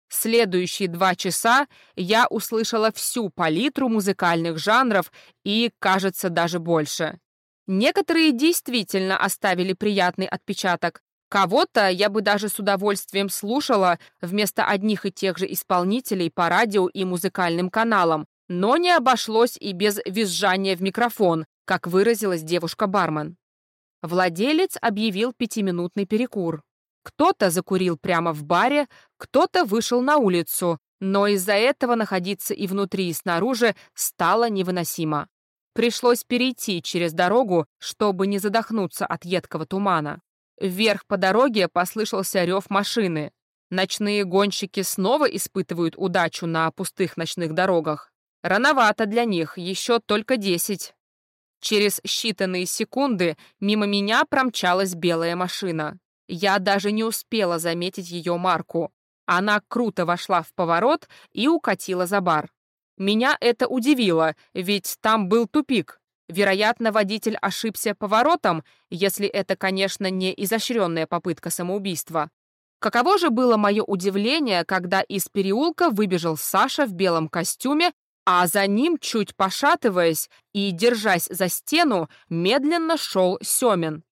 Следующие два часа я услышала всю палитру музыкальных жанров и, кажется, даже больше. Некоторые действительно оставили приятный отпечаток, Кого-то я бы даже с удовольствием слушала вместо одних и тех же исполнителей по радио и музыкальным каналам, но не обошлось и без визжания в микрофон, как выразилась девушка-бармен. Владелец объявил пятиминутный перекур. Кто-то закурил прямо в баре, кто-то вышел на улицу, но из-за этого находиться и внутри, и снаружи стало невыносимо. Пришлось перейти через дорогу, чтобы не задохнуться от едкого тумана. Вверх по дороге послышался рев машины. Ночные гонщики снова испытывают удачу на пустых ночных дорогах. Рановато для них, еще только десять. Через считанные секунды мимо меня промчалась белая машина. Я даже не успела заметить ее марку. Она круто вошла в поворот и укатила за бар. Меня это удивило, ведь там был тупик. Вероятно, водитель ошибся поворотом, если это, конечно, не изощренная попытка самоубийства. Каково же было мое удивление, когда из переулка выбежал Саша в белом костюме, а за ним, чуть пошатываясь и держась за стену, медленно шел Семин.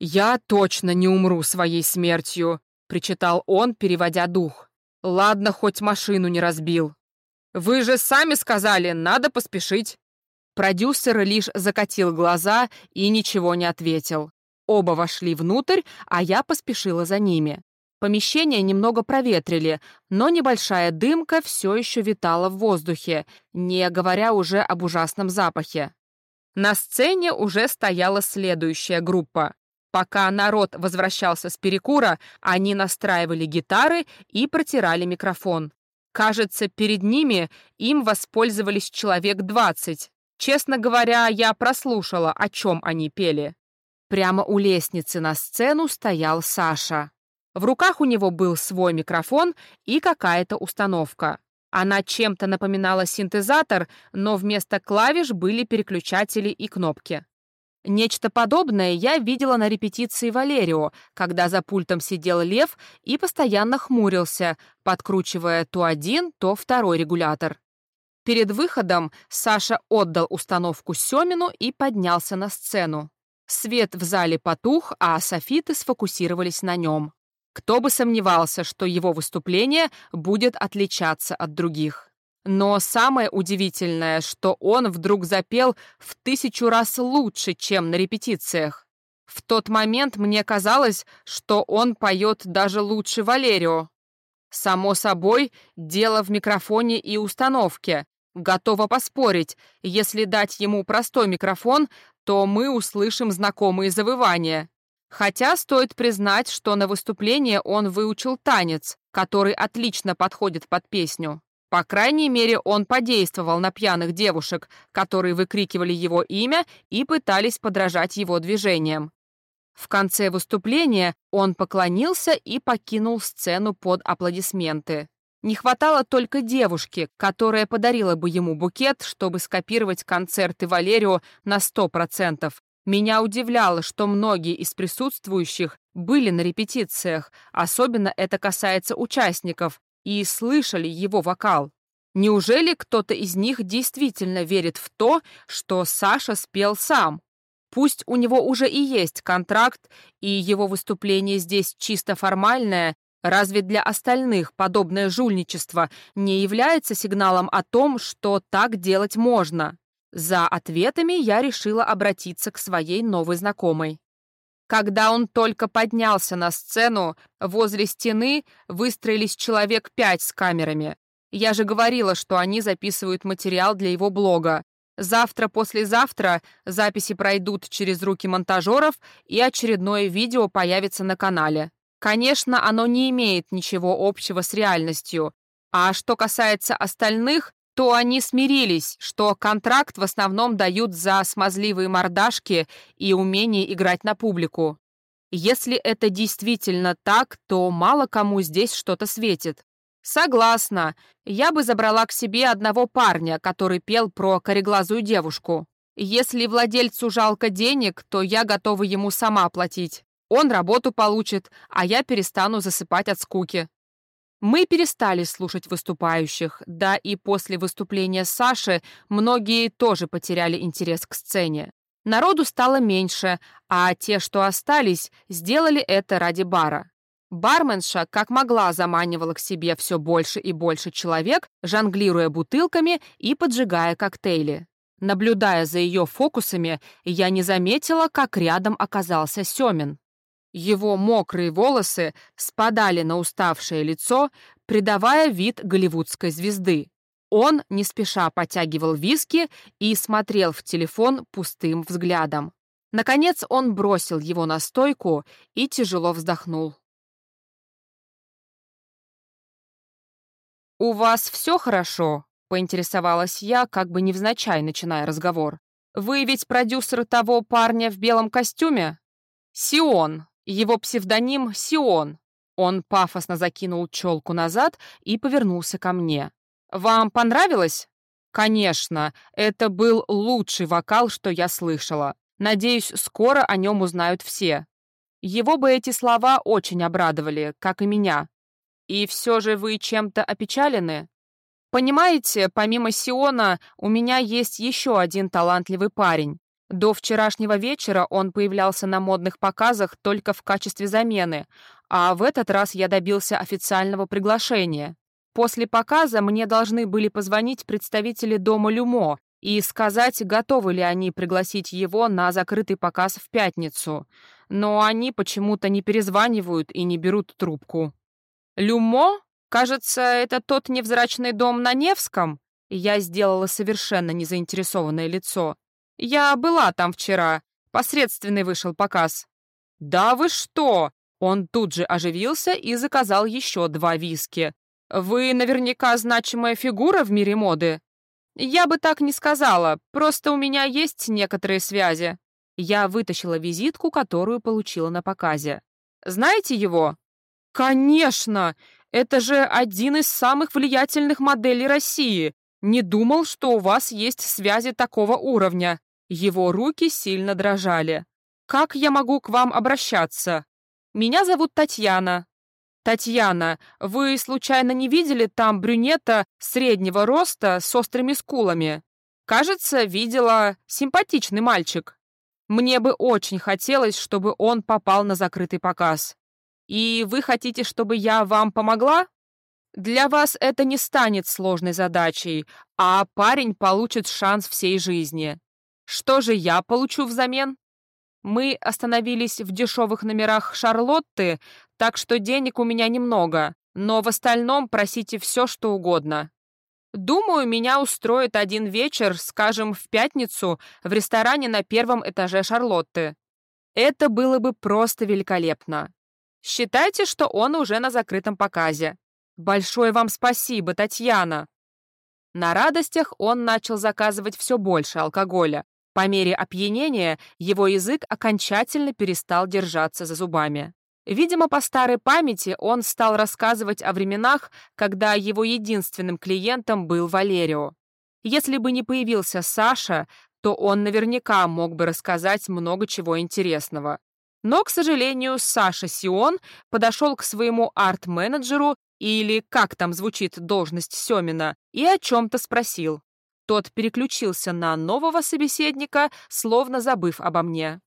«Я точно не умру своей смертью», — причитал он, переводя дух. «Ладно, хоть машину не разбил». «Вы же сами сказали, надо поспешить». Продюсер лишь закатил глаза и ничего не ответил. Оба вошли внутрь, а я поспешила за ними. Помещение немного проветрили, но небольшая дымка все еще витала в воздухе, не говоря уже об ужасном запахе. На сцене уже стояла следующая группа. Пока народ возвращался с перекура, они настраивали гитары и протирали микрофон. Кажется, перед ними им воспользовались человек двадцать. Честно говоря, я прослушала, о чем они пели. Прямо у лестницы на сцену стоял Саша. В руках у него был свой микрофон и какая-то установка. Она чем-то напоминала синтезатор, но вместо клавиш были переключатели и кнопки. Нечто подобное я видела на репетиции Валерио, когда за пультом сидел Лев и постоянно хмурился, подкручивая то один, то второй регулятор. Перед выходом Саша отдал установку Семину и поднялся на сцену. Свет в зале потух, а софиты сфокусировались на нем. Кто бы сомневался, что его выступление будет отличаться от других. Но самое удивительное, что он вдруг запел в тысячу раз лучше, чем на репетициях. В тот момент мне казалось, что он поет даже лучше Валерио. Само собой, дело в микрофоне и установке, Готова поспорить, если дать ему простой микрофон, то мы услышим знакомые завывания. Хотя стоит признать, что на выступление он выучил танец, который отлично подходит под песню. По крайней мере, он подействовал на пьяных девушек, которые выкрикивали его имя и пытались подражать его движениям. В конце выступления он поклонился и покинул сцену под аплодисменты. Не хватало только девушки, которая подарила бы ему букет, чтобы скопировать концерты Валерио на 100%. Меня удивляло, что многие из присутствующих были на репетициях, особенно это касается участников, и слышали его вокал. Неужели кто-то из них действительно верит в то, что Саша спел сам? Пусть у него уже и есть контракт, и его выступление здесь чисто формальное, разве для остальных подобное жульничество не является сигналом о том, что так делать можно? За ответами я решила обратиться к своей новой знакомой. Когда он только поднялся на сцену, возле стены выстроились человек пять с камерами. Я же говорила, что они записывают материал для его блога. Завтра-послезавтра записи пройдут через руки монтажеров, и очередное видео появится на канале. Конечно, оно не имеет ничего общего с реальностью. А что касается остальных, то они смирились, что контракт в основном дают за смазливые мордашки и умение играть на публику. Если это действительно так, то мало кому здесь что-то светит. «Согласна. Я бы забрала к себе одного парня, который пел про кореглазую девушку. Если владельцу жалко денег, то я готова ему сама платить. Он работу получит, а я перестану засыпать от скуки». Мы перестали слушать выступающих, да и после выступления Саши многие тоже потеряли интерес к сцене. Народу стало меньше, а те, что остались, сделали это ради бара. Барменша как могла заманивала к себе все больше и больше человек, жонглируя бутылками и поджигая коктейли. Наблюдая за ее фокусами, я не заметила, как рядом оказался Семин. Его мокрые волосы спадали на уставшее лицо, придавая вид голливудской звезды. Он не спеша потягивал виски и смотрел в телефон пустым взглядом. Наконец он бросил его на стойку и тяжело вздохнул. «У вас все хорошо?» — поинтересовалась я, как бы невзначай начиная разговор. «Вы ведь продюсер того парня в белом костюме?» «Сион. Его псевдоним Сион». Он пафосно закинул челку назад и повернулся ко мне. «Вам понравилось?» «Конечно. Это был лучший вокал, что я слышала. Надеюсь, скоро о нем узнают все». Его бы эти слова очень обрадовали, как и меня. И все же вы чем-то опечалены? Понимаете, помимо Сиона, у меня есть еще один талантливый парень. До вчерашнего вечера он появлялся на модных показах только в качестве замены, а в этот раз я добился официального приглашения. После показа мне должны были позвонить представители дома Люмо и сказать, готовы ли они пригласить его на закрытый показ в пятницу. Но они почему-то не перезванивают и не берут трубку. «Люмо? Кажется, это тот невзрачный дом на Невском?» Я сделала совершенно незаинтересованное лицо. «Я была там вчера. Посредственный вышел показ». «Да вы что?» Он тут же оживился и заказал еще два виски. «Вы наверняка значимая фигура в мире моды?» «Я бы так не сказала, просто у меня есть некоторые связи». Я вытащила визитку, которую получила на показе. «Знаете его?» «Конечно! Это же один из самых влиятельных моделей России. Не думал, что у вас есть связи такого уровня». Его руки сильно дрожали. «Как я могу к вам обращаться?» «Меня зовут Татьяна». «Татьяна, вы случайно не видели там брюнета среднего роста с острыми скулами?» «Кажется, видела симпатичный мальчик. Мне бы очень хотелось, чтобы он попал на закрытый показ». И вы хотите, чтобы я вам помогла? Для вас это не станет сложной задачей, а парень получит шанс всей жизни. Что же я получу взамен? Мы остановились в дешевых номерах Шарлотты, так что денег у меня немного, но в остальном просите все, что угодно. Думаю, меня устроит один вечер, скажем, в пятницу, в ресторане на первом этаже Шарлотты. Это было бы просто великолепно. Считайте, что он уже на закрытом показе. Большое вам спасибо, Татьяна. На радостях он начал заказывать все больше алкоголя. По мере опьянения его язык окончательно перестал держаться за зубами. Видимо, по старой памяти он стал рассказывать о временах, когда его единственным клиентом был Валерио. Если бы не появился Саша, то он наверняка мог бы рассказать много чего интересного. Но, к сожалению, Саша Сион подошел к своему арт-менеджеру, или как там звучит должность Семина, и о чем-то спросил. Тот переключился на нового собеседника, словно забыв обо мне.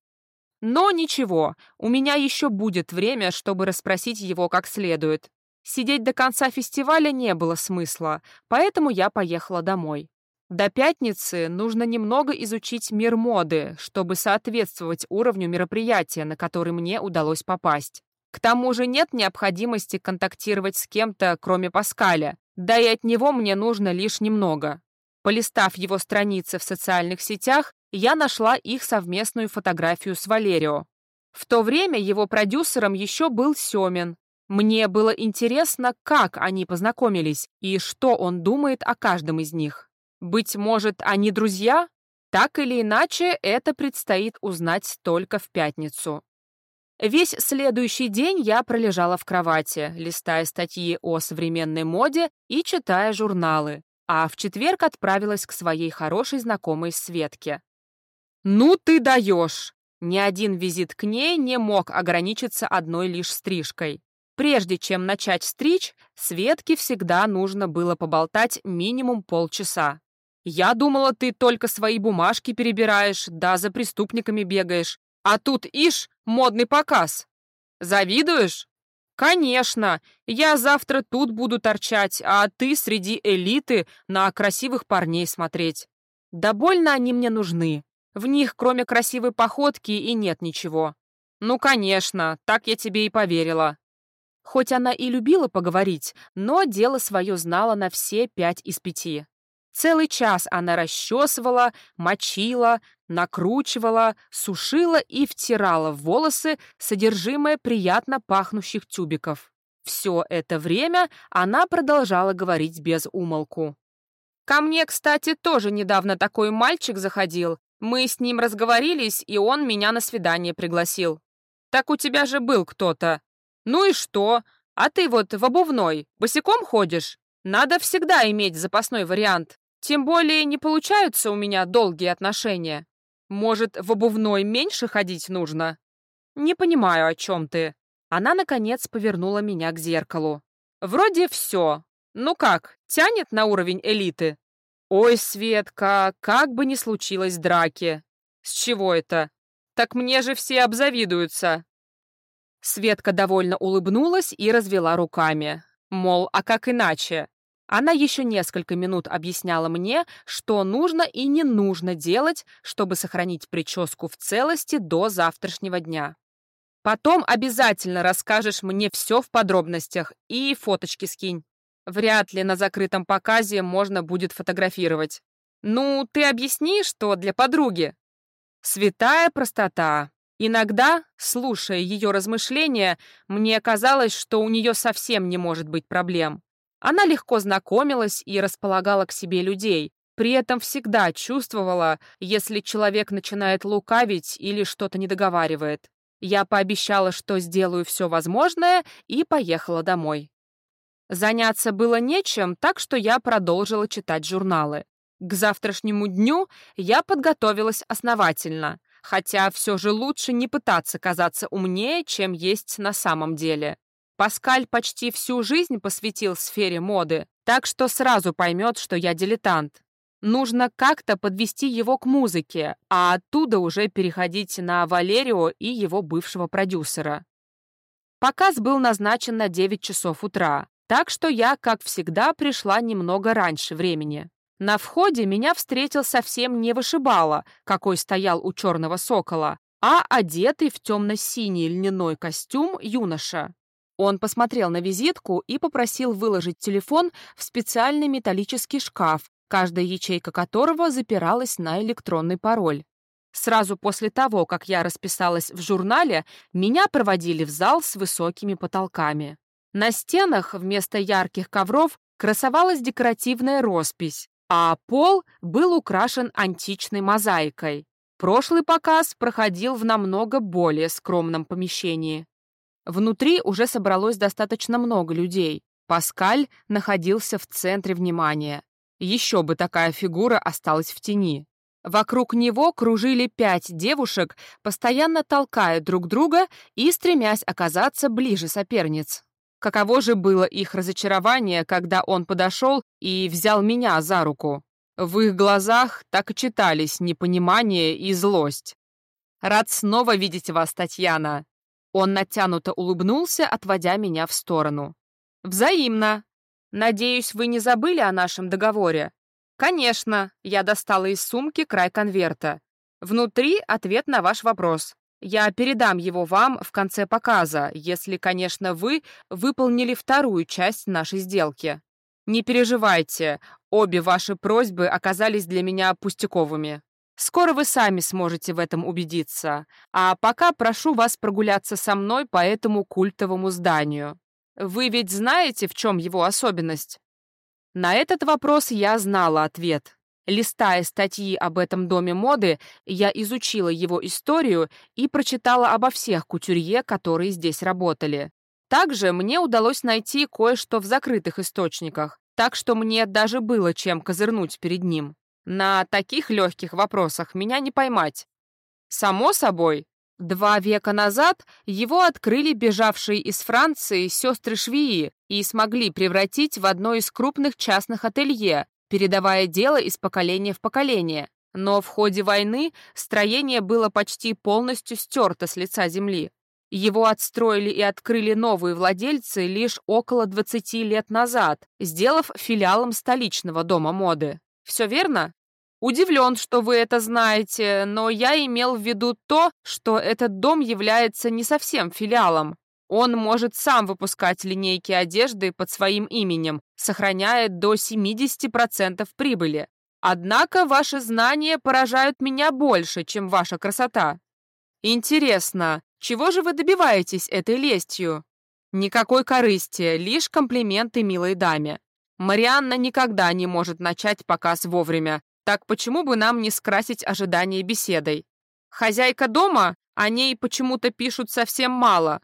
Но ничего, у меня еще будет время, чтобы расспросить его как следует. Сидеть до конца фестиваля не было смысла, поэтому я поехала домой. До пятницы нужно немного изучить мир моды, чтобы соответствовать уровню мероприятия, на который мне удалось попасть. К тому же нет необходимости контактировать с кем-то, кроме Паскаля, да и от него мне нужно лишь немного. Полистав его страницы в социальных сетях, я нашла их совместную фотографию с Валерио. В то время его продюсером еще был Семин. Мне было интересно, как они познакомились и что он думает о каждом из них. Быть может, они друзья? Так или иначе, это предстоит узнать только в пятницу. Весь следующий день я пролежала в кровати, листая статьи о современной моде и читая журналы, а в четверг отправилась к своей хорошей знакомой Светке. «Ну ты даешь!» Ни один визит к ней не мог ограничиться одной лишь стрижкой. Прежде чем начать стричь, Светке всегда нужно было поболтать минимум полчаса. «Я думала, ты только свои бумажки перебираешь, да за преступниками бегаешь. А тут, ишь, модный показ. Завидуешь?» «Конечно! Я завтра тут буду торчать, а ты среди элиты на красивых парней смотреть. Да больно они мне нужны. В них, кроме красивой походки, и нет ничего. Ну, конечно, так я тебе и поверила». Хоть она и любила поговорить, но дело свое знала на все пять из пяти. Целый час она расчесывала, мочила, накручивала, сушила и втирала в волосы содержимое приятно пахнущих тюбиков. Все это время она продолжала говорить без умолку. «Ко мне, кстати, тоже недавно такой мальчик заходил. Мы с ним разговорились, и он меня на свидание пригласил. Так у тебя же был кто-то. Ну и что? А ты вот в обувной босиком ходишь? Надо всегда иметь запасной вариант. Тем более не получаются у меня долгие отношения. Может, в обувной меньше ходить нужно? Не понимаю, о чем ты. Она, наконец, повернула меня к зеркалу. Вроде все. Ну как, тянет на уровень элиты? Ой, Светка, как бы ни случилось драки. С чего это? Так мне же все обзавидуются. Светка довольно улыбнулась и развела руками. Мол, а как иначе? Она еще несколько минут объясняла мне, что нужно и не нужно делать, чтобы сохранить прическу в целости до завтрашнего дня. Потом обязательно расскажешь мне все в подробностях и фоточки скинь. Вряд ли на закрытом показе можно будет фотографировать. Ну, ты объясни, что для подруги. Святая простота. Иногда, слушая ее размышления, мне казалось, что у нее совсем не может быть проблем. Она легко знакомилась и располагала к себе людей, при этом всегда чувствовала, если человек начинает лукавить или что-то недоговаривает. Я пообещала, что сделаю все возможное, и поехала домой. Заняться было нечем, так что я продолжила читать журналы. К завтрашнему дню я подготовилась основательно, хотя все же лучше не пытаться казаться умнее, чем есть на самом деле. Паскаль почти всю жизнь посвятил сфере моды, так что сразу поймет, что я дилетант. Нужно как-то подвести его к музыке, а оттуда уже переходить на Валерио и его бывшего продюсера. Показ был назначен на 9 часов утра, так что я, как всегда, пришла немного раньше времени. На входе меня встретил совсем не вышибала, какой стоял у черного сокола, а одетый в темно-синий льняной костюм юноша. Он посмотрел на визитку и попросил выложить телефон в специальный металлический шкаф, каждая ячейка которого запиралась на электронный пароль. Сразу после того, как я расписалась в журнале, меня проводили в зал с высокими потолками. На стенах вместо ярких ковров красовалась декоративная роспись, а пол был украшен античной мозаикой. Прошлый показ проходил в намного более скромном помещении. Внутри уже собралось достаточно много людей. Паскаль находился в центре внимания. Еще бы такая фигура осталась в тени. Вокруг него кружили пять девушек, постоянно толкая друг друга и стремясь оказаться ближе соперниц. Каково же было их разочарование, когда он подошел и взял меня за руку. В их глазах так и читались непонимание и злость. «Рад снова видеть вас, Татьяна!» Он натянуто улыбнулся, отводя меня в сторону. «Взаимно. Надеюсь, вы не забыли о нашем договоре?» «Конечно!» — я достала из сумки край конверта. «Внутри ответ на ваш вопрос. Я передам его вам в конце показа, если, конечно, вы выполнили вторую часть нашей сделки. Не переживайте, обе ваши просьбы оказались для меня пустяковыми. Скоро вы сами сможете в этом убедиться. А пока прошу вас прогуляться со мной по этому культовому зданию. Вы ведь знаете, в чем его особенность? На этот вопрос я знала ответ. Листая статьи об этом доме моды, я изучила его историю и прочитала обо всех кутюрье, которые здесь работали. Также мне удалось найти кое-что в закрытых источниках, так что мне даже было чем козырнуть перед ним. На таких легких вопросах меня не поймать. Само собой, два века назад его открыли бежавшие из Франции сестры Швеи и смогли превратить в одно из крупных частных ателье, передавая дело из поколения в поколение. Но в ходе войны строение было почти полностью стерто с лица земли. Его отстроили и открыли новые владельцы лишь около 20 лет назад, сделав филиалом столичного дома моды. Все верно? Удивлен, что вы это знаете, но я имел в виду то, что этот дом является не совсем филиалом. Он может сам выпускать линейки одежды под своим именем, сохраняя до 70% прибыли. Однако ваши знания поражают меня больше, чем ваша красота. Интересно, чего же вы добиваетесь этой лестью? Никакой корысти, лишь комплименты милой даме. Марианна никогда не может начать показ вовремя, так почему бы нам не скрасить ожидание беседой? Хозяйка дома, о ней почему-то пишут совсем мало.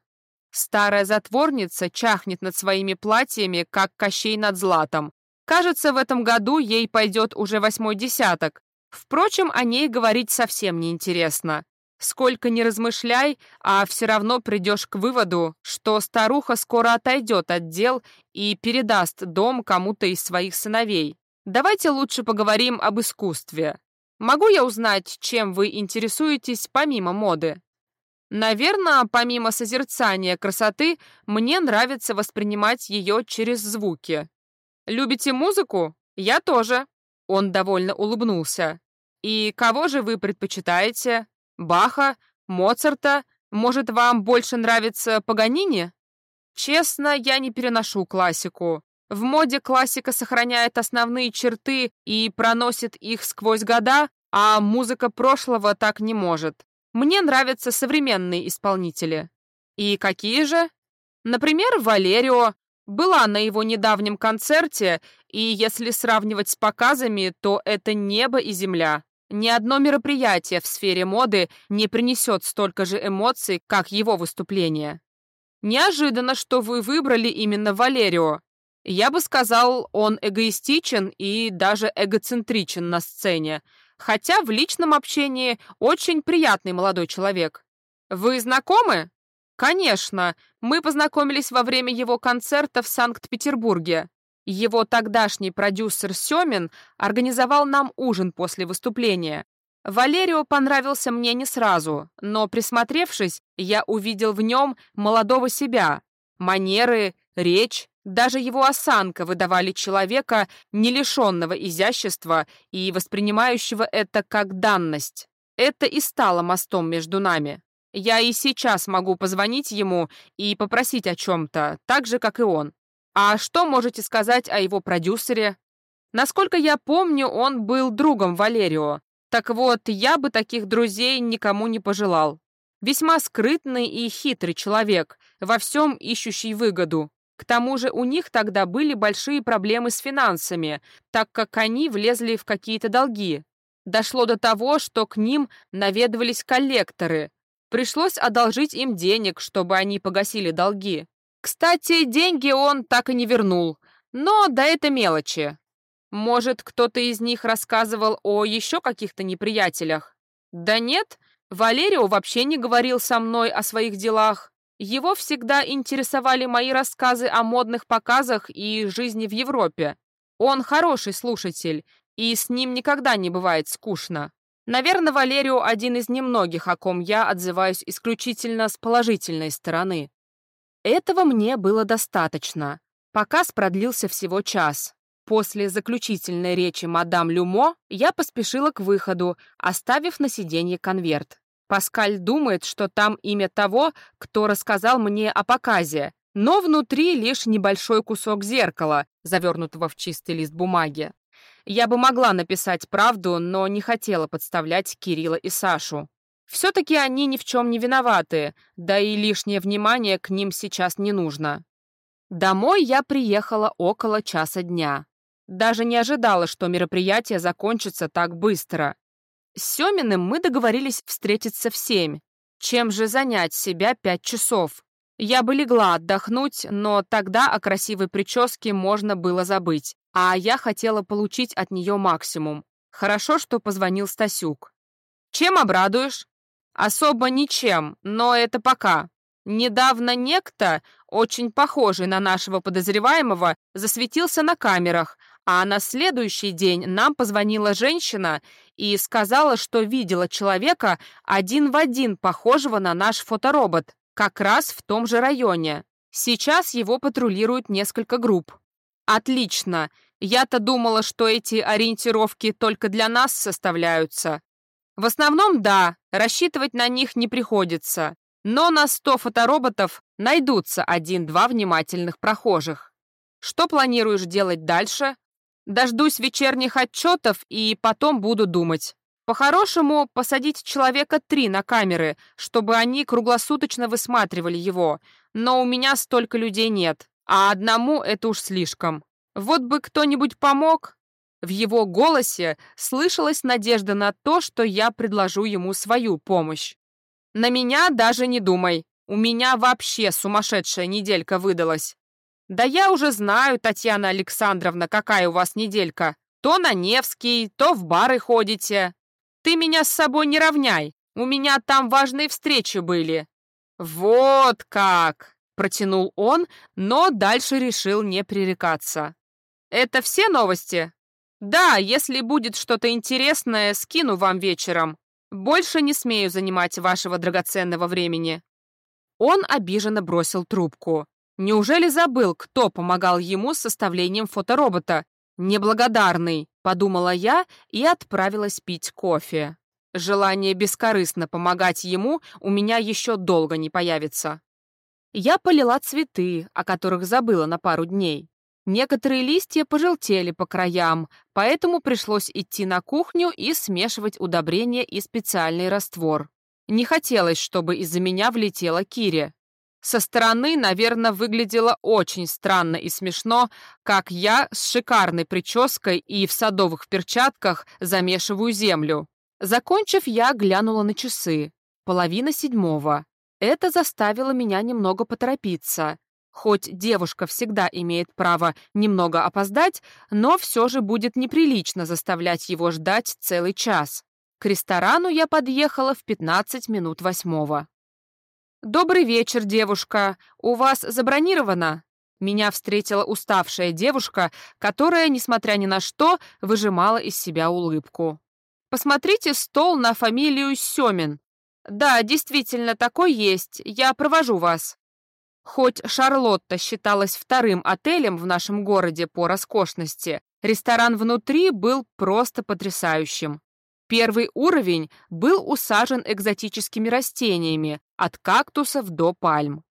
Старая затворница чахнет над своими платьями, как Кощей над златом. Кажется, в этом году ей пойдет уже восьмой десяток. Впрочем, о ней говорить совсем неинтересно. Сколько ни размышляй, а все равно придешь к выводу, что старуха скоро отойдет от дел и передаст дом кому-то из своих сыновей. Давайте лучше поговорим об искусстве. Могу я узнать, чем вы интересуетесь помимо моды? Наверное, помимо созерцания красоты, мне нравится воспринимать ее через звуки. Любите музыку? Я тоже. Он довольно улыбнулся. И кого же вы предпочитаете? Баха, Моцарта, может, вам больше нравится Паганини? Честно, я не переношу классику. В моде классика сохраняет основные черты и проносит их сквозь года, а музыка прошлого так не может. Мне нравятся современные исполнители. И какие же? Например, Валерио. Была на его недавнем концерте, и если сравнивать с показами, то это небо и земля. Ни одно мероприятие в сфере моды не принесет столько же эмоций, как его выступление. Неожиданно, что вы выбрали именно Валерио. Я бы сказал, он эгоистичен и даже эгоцентричен на сцене, хотя в личном общении очень приятный молодой человек. Вы знакомы? Конечно, мы познакомились во время его концерта в Санкт-Петербурге. Его тогдашний продюсер Семин организовал нам ужин после выступления. Валерио понравился мне не сразу, но, присмотревшись, я увидел в нем молодого себя. Манеры, речь, даже его осанка выдавали человека, не лишенного изящества и воспринимающего это как данность. Это и стало мостом между нами. Я и сейчас могу позвонить ему и попросить о чем-то, так же, как и он. А что можете сказать о его продюсере? Насколько я помню, он был другом Валерио. Так вот, я бы таких друзей никому не пожелал. Весьма скрытный и хитрый человек, во всем ищущий выгоду. К тому же у них тогда были большие проблемы с финансами, так как они влезли в какие-то долги. Дошло до того, что к ним наведывались коллекторы. Пришлось одолжить им денег, чтобы они погасили долги. Кстати, деньги он так и не вернул, но да это мелочи. Может, кто-то из них рассказывал о еще каких-то неприятелях? Да нет, Валерио вообще не говорил со мной о своих делах. Его всегда интересовали мои рассказы о модных показах и жизни в Европе. Он хороший слушатель, и с ним никогда не бывает скучно. Наверное, Валерио один из немногих, о ком я отзываюсь исключительно с положительной стороны. Этого мне было достаточно. Показ продлился всего час. После заключительной речи мадам Люмо я поспешила к выходу, оставив на сиденье конверт. Паскаль думает, что там имя того, кто рассказал мне о показе, но внутри лишь небольшой кусок зеркала, завернутого в чистый лист бумаги. Я бы могла написать правду, но не хотела подставлять Кирилла и Сашу. Все-таки они ни в чем не виноваты, да и лишнее внимание к ним сейчас не нужно. Домой я приехала около часа дня. Даже не ожидала, что мероприятие закончится так быстро. С Семиным мы договорились встретиться в семь. Чем же занять себя пять часов? Я бы легла отдохнуть, но тогда о красивой прическе можно было забыть, а я хотела получить от нее максимум. Хорошо, что позвонил Стасюк. «Чем обрадуешь?» «Особо ничем, но это пока. Недавно некто, очень похожий на нашего подозреваемого, засветился на камерах, а на следующий день нам позвонила женщина и сказала, что видела человека один в один похожего на наш фоторобот, как раз в том же районе. Сейчас его патрулируют несколько групп. Отлично. Я-то думала, что эти ориентировки только для нас составляются. В основном, да, рассчитывать на них не приходится. Но на 100 фотороботов найдутся один-два внимательных прохожих. Что планируешь делать дальше? Дождусь вечерних отчетов и потом буду думать. По-хорошему, посадить человека три на камеры, чтобы они круглосуточно высматривали его, но у меня столько людей нет, а одному это уж слишком. Вот бы кто-нибудь помог. В его голосе слышалась надежда на то, что я предложу ему свою помощь. На меня даже не думай, у меня вообще сумасшедшая неделька выдалась. «Да я уже знаю, Татьяна Александровна, какая у вас неделька. То на Невский, то в бары ходите. Ты меня с собой не равняй, у меня там важные встречи были». «Вот как!» — протянул он, но дальше решил не пререкаться. «Это все новости?» «Да, если будет что-то интересное, скину вам вечером. Больше не смею занимать вашего драгоценного времени». Он обиженно бросил трубку. Неужели забыл, кто помогал ему с составлением фоторобота? Неблагодарный, подумала я и отправилась пить кофе. Желание бескорыстно помогать ему у меня еще долго не появится. Я полила цветы, о которых забыла на пару дней. Некоторые листья пожелтели по краям, поэтому пришлось идти на кухню и смешивать удобрения и специальный раствор. Не хотелось, чтобы из-за меня влетела Кири. Со стороны, наверное, выглядело очень странно и смешно, как я с шикарной прической и в садовых перчатках замешиваю землю. Закончив, я глянула на часы. Половина седьмого. Это заставило меня немного поторопиться. Хоть девушка всегда имеет право немного опоздать, но все же будет неприлично заставлять его ждать целый час. К ресторану я подъехала в 15 минут восьмого. «Добрый вечер, девушка. У вас забронировано?» Меня встретила уставшая девушка, которая, несмотря ни на что, выжимала из себя улыбку. «Посмотрите стол на фамилию Семин. Да, действительно, такой есть. Я провожу вас». Хоть Шарлотта считалась вторым отелем в нашем городе по роскошности, ресторан внутри был просто потрясающим. Первый уровень был усажен экзотическими растениями, от кактусов до пальм.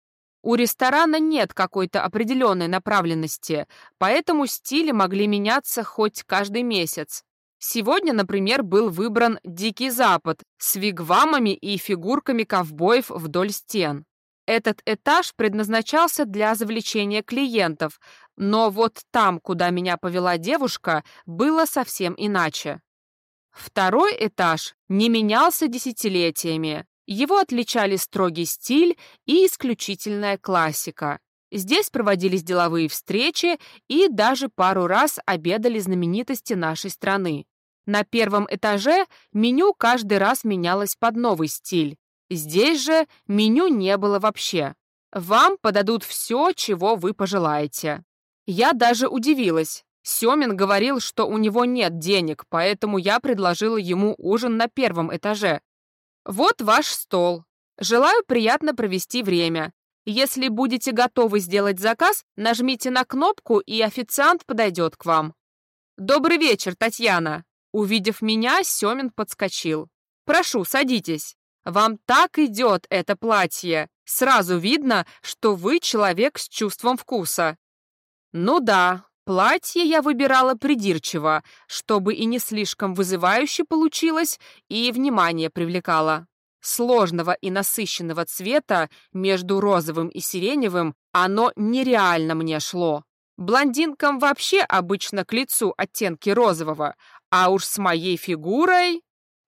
У ресторана нет какой-то определенной направленности, поэтому стили могли меняться хоть каждый месяц. Сегодня, например, был выбран Дикий Запад с вигвамами и фигурками ковбоев вдоль стен. Этот этаж предназначался для завлечения клиентов, но вот там, куда меня повела девушка, было совсем иначе. Второй этаж не менялся десятилетиями. Его отличали строгий стиль и исключительная классика. Здесь проводились деловые встречи и даже пару раз обедали знаменитости нашей страны. На первом этаже меню каждый раз менялось под новый стиль. Здесь же меню не было вообще. Вам подадут все, чего вы пожелаете. Я даже удивилась. Семин говорил, что у него нет денег, поэтому я предложила ему ужин на первом этаже. Вот ваш стол. Желаю приятно провести время. Если будете готовы сделать заказ, нажмите на кнопку, и официант подойдет к вам. Добрый вечер, Татьяна. Увидев меня, Семин подскочил. Прошу, садитесь. Вам так идет это платье. Сразу видно, что вы человек с чувством вкуса. Ну да, платье я выбирала придирчиво, чтобы и не слишком вызывающе получилось, и внимание привлекало. Сложного и насыщенного цвета между розовым и сиреневым оно нереально мне шло. Блондинкам вообще обычно к лицу оттенки розового, а уж с моей фигурой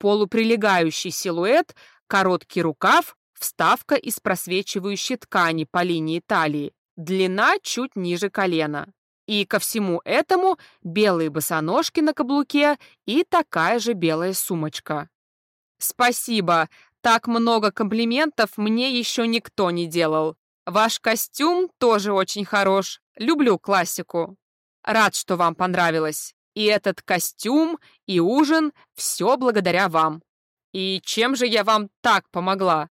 полуприлегающий силуэт, короткий рукав, вставка из просвечивающей ткани по линии талии, длина чуть ниже колена. И ко всему этому белые босоножки на каблуке и такая же белая сумочка. «Спасибо, так много комплиментов мне еще никто не делал. Ваш костюм тоже очень хорош, люблю классику. Рад, что вам понравилось. И этот костюм, и ужин — все благодаря вам. И чем же я вам так помогла?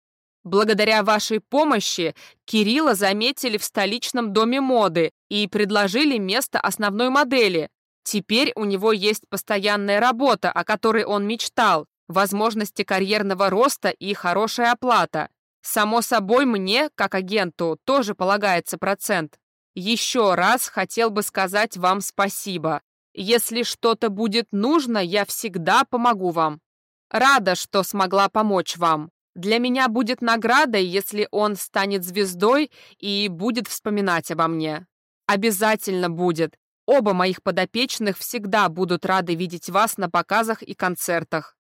Благодаря вашей помощи Кирилла заметили в столичном доме моды и предложили место основной модели. Теперь у него есть постоянная работа, о которой он мечтал, возможности карьерного роста и хорошая оплата. Само собой, мне, как агенту, тоже полагается процент. Еще раз хотел бы сказать вам спасибо. Если что-то будет нужно, я всегда помогу вам. Рада, что смогла помочь вам. Для меня будет наградой, если он станет звездой и будет вспоминать обо мне. Обязательно будет. Оба моих подопечных всегда будут рады видеть вас на показах и концертах.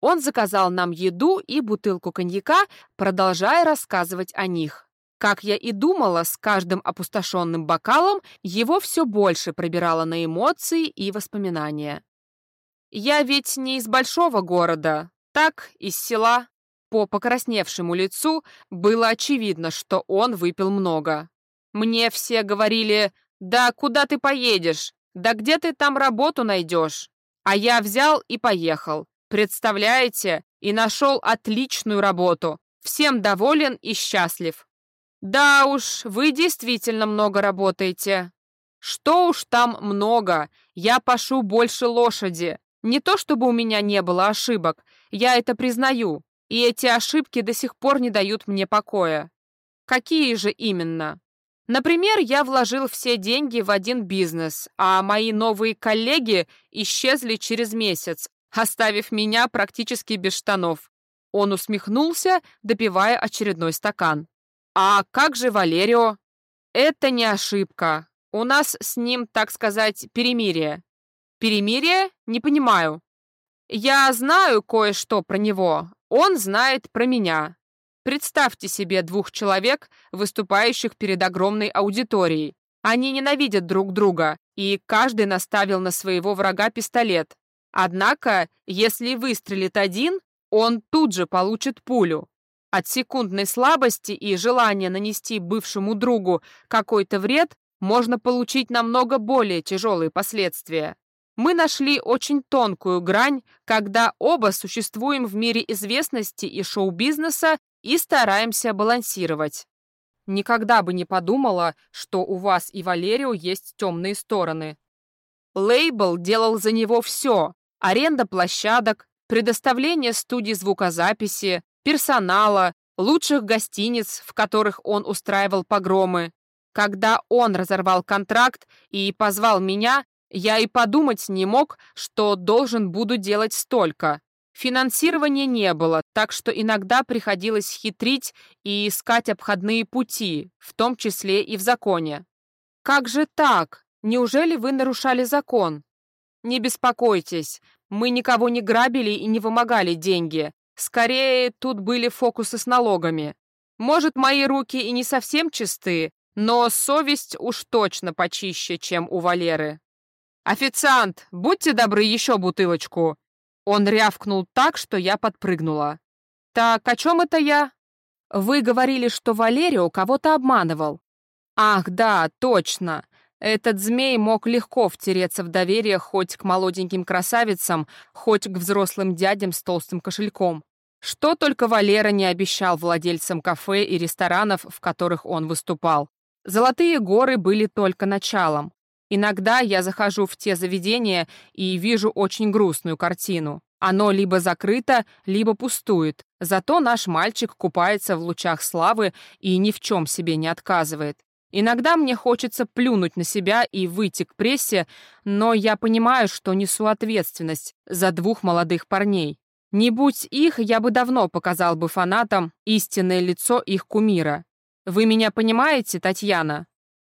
Он заказал нам еду и бутылку коньяка, продолжая рассказывать о них. Как я и думала, с каждым опустошенным бокалом его все больше пробирало на эмоции и воспоминания. «Я ведь не из большого города, так, из села». По покрасневшему лицу было очевидно, что он выпил много. Мне все говорили «Да куда ты поедешь? Да где ты там работу найдешь?» А я взял и поехал. Представляете? И нашел отличную работу. Всем доволен и счастлив. Да уж, вы действительно много работаете. Что уж там много. Я пашу больше лошади. Не то чтобы у меня не было ошибок. Я это признаю. И эти ошибки до сих пор не дают мне покоя. Какие же именно? Например, я вложил все деньги в один бизнес, а мои новые коллеги исчезли через месяц, оставив меня практически без штанов. Он усмехнулся, допивая очередной стакан. «А как же Валерио?» «Это не ошибка. У нас с ним, так сказать, перемирие». «Перемирие? Не понимаю». «Я знаю кое-что про него. Он знает про меня. Представьте себе двух человек, выступающих перед огромной аудиторией. Они ненавидят друг друга, и каждый наставил на своего врага пистолет. Однако, если выстрелит один, он тут же получит пулю. От секундной слабости и желания нанести бывшему другу какой-то вред можно получить намного более тяжелые последствия. Мы нашли очень тонкую грань, когда оба существуем в мире известности и шоу-бизнеса и стараемся балансировать. Никогда бы не подумала, что у вас и Валерио есть темные стороны. Лейбл делал за него все, аренда площадок, предоставление студий звукозаписи, персонала, лучших гостиниц, в которых он устраивал погромы. Когда он разорвал контракт и позвал меня, Я и подумать не мог, что должен буду делать столько. Финансирования не было, так что иногда приходилось хитрить и искать обходные пути, в том числе и в законе. Как же так? Неужели вы нарушали закон? Не беспокойтесь, мы никого не грабили и не вымогали деньги. Скорее, тут были фокусы с налогами. Может, мои руки и не совсем чисты, но совесть уж точно почище, чем у Валеры. «Официант, будьте добры, еще бутылочку!» Он рявкнул так, что я подпрыгнула. «Так, о чем это я?» «Вы говорили, что Валерио кого-то обманывал». «Ах, да, точно. Этот змей мог легко втереться в доверие хоть к молоденьким красавицам, хоть к взрослым дядям с толстым кошельком. Что только Валера не обещал владельцам кафе и ресторанов, в которых он выступал. Золотые горы были только началом. Иногда я захожу в те заведения и вижу очень грустную картину. Оно либо закрыто, либо пустует. Зато наш мальчик купается в лучах славы и ни в чем себе не отказывает. Иногда мне хочется плюнуть на себя и выйти к прессе, но я понимаю, что несу ответственность за двух молодых парней. Не будь их, я бы давно показал бы фанатам истинное лицо их кумира. Вы меня понимаете, Татьяна?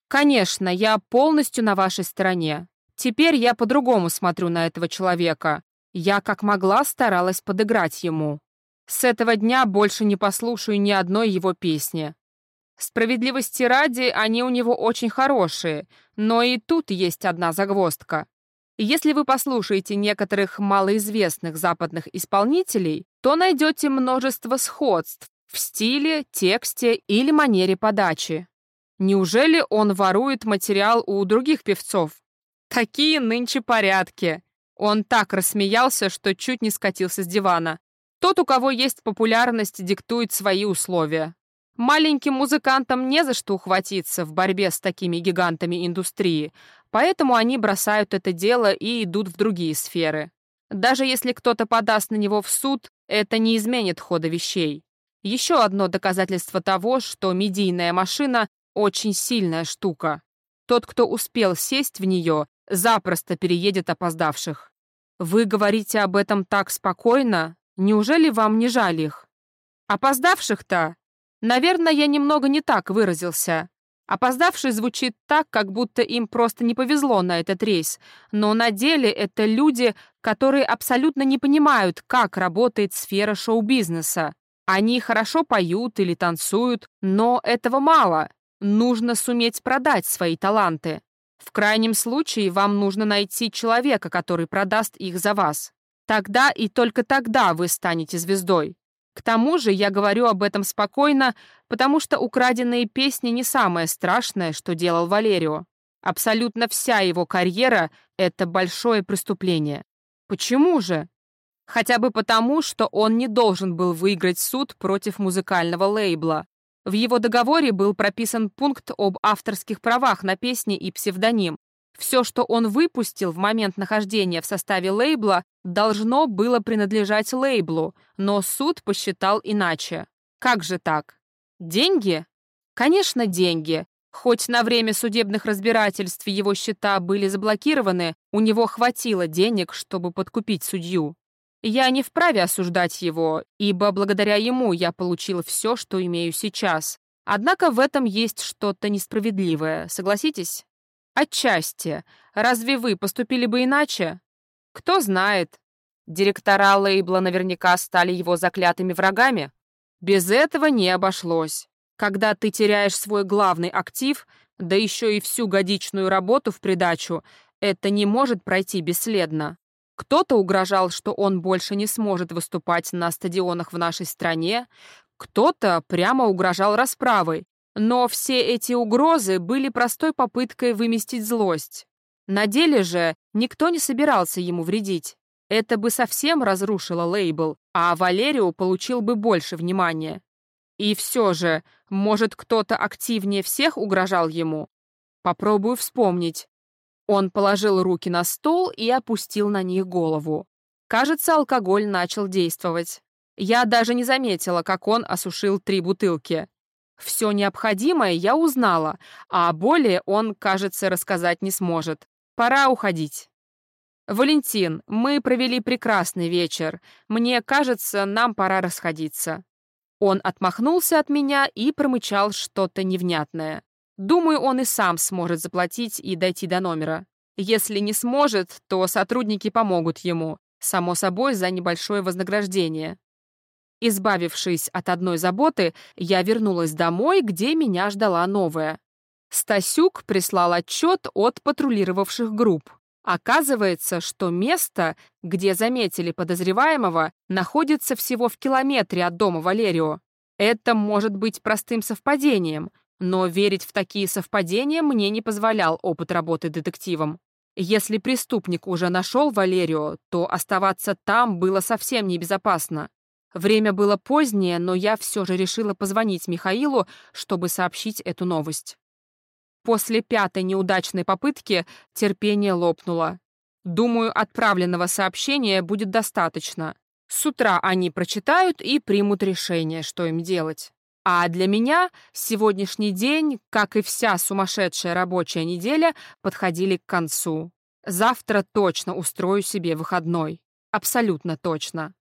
Конечно, я полностью на вашей стороне. Теперь я по-другому смотрю на этого человека. Я как могла старалась подыграть ему. С этого дня больше не послушаю ни одной его песни. Справедливости ради, они у него очень хорошие, но и тут есть одна загвоздка. Если вы послушаете некоторых малоизвестных западных исполнителей, то найдете множество сходств в стиле, тексте или манере подачи. Неужели он ворует материал у других певцов? Такие нынче порядки. Он так рассмеялся, что чуть не скатился с дивана. Тот, у кого есть популярность, диктует свои условия. Маленьким музыкантам не за что ухватиться в борьбе с такими гигантами индустрии, поэтому они бросают это дело и идут в другие сферы. Даже если кто-то подаст на него в суд, это не изменит хода вещей. Еще одно доказательство того, что медийная машина очень сильная штука. Тот, кто успел сесть в нее, запросто переедет опоздавших. Вы говорите об этом так спокойно? Неужели вам не жаль их? Опоздавших-то? Наверное, я немного не так выразился. Опоздавший звучит так, как будто им просто не повезло на этот рейс, но на деле это люди, которые абсолютно не понимают, как работает сфера шоу-бизнеса. Они хорошо поют или танцуют, но этого мало. Нужно суметь продать свои таланты. В крайнем случае вам нужно найти человека, который продаст их за вас. Тогда и только тогда вы станете звездой. К тому же я говорю об этом спокойно, потому что украденные песни не самое страшное, что делал Валерио. Абсолютно вся его карьера — это большое преступление. Почему же? Хотя бы потому, что он не должен был выиграть суд против музыкального лейбла. В его договоре был прописан пункт об авторских правах на песни и псевдоним. Все, что он выпустил в момент нахождения в составе лейбла, должно было принадлежать лейблу, но суд посчитал иначе. Как же так? Деньги? Конечно, деньги. Хоть на время судебных разбирательств его счета были заблокированы, у него хватило денег, чтобы подкупить судью. Я не вправе осуждать его, ибо благодаря ему я получил все, что имею сейчас. Однако в этом есть что-то несправедливое, согласитесь? Отчасти. Разве вы поступили бы иначе? Кто знает. Директора лейбла наверняка стали его заклятыми врагами. Без этого не обошлось. Когда ты теряешь свой главный актив, да еще и всю годичную работу в придачу, это не может пройти бесследно. Кто-то угрожал, что он больше не сможет выступать на стадионах в нашей стране, кто-то прямо угрожал расправой, но все эти угрозы были простой попыткой выместить злость. На деле же никто не собирался ему вредить. Это бы совсем разрушило лейбл, а Валерию получил бы больше внимания. И все же, может, кто-то активнее всех угрожал ему? Попробую вспомнить. Он положил руки на стол и опустил на них голову. Кажется, алкоголь начал действовать. Я даже не заметила, как он осушил три бутылки. Все необходимое я узнала, а более он, кажется, рассказать не сможет. Пора уходить. «Валентин, мы провели прекрасный вечер. Мне кажется, нам пора расходиться». Он отмахнулся от меня и промычал что-то невнятное. Думаю, он и сам сможет заплатить и дойти до номера. Если не сможет, то сотрудники помогут ему, само собой, за небольшое вознаграждение. Избавившись от одной заботы, я вернулась домой, где меня ждала новая. Стасюк прислал отчет от патрулировавших групп. Оказывается, что место, где заметили подозреваемого, находится всего в километре от дома Валерио. Это может быть простым совпадением, но верить в такие совпадения мне не позволял опыт работы детективом. Если преступник уже нашел Валерио, то оставаться там было совсем небезопасно. Время было позднее, но я все же решила позвонить Михаилу, чтобы сообщить эту новость. После пятой неудачной попытки терпение лопнуло. Думаю, отправленного сообщения будет достаточно. С утра они прочитают и примут решение, что им делать. А для меня сегодняшний день, как и вся сумасшедшая рабочая неделя, подходили к концу. Завтра точно устрою себе выходной. Абсолютно точно.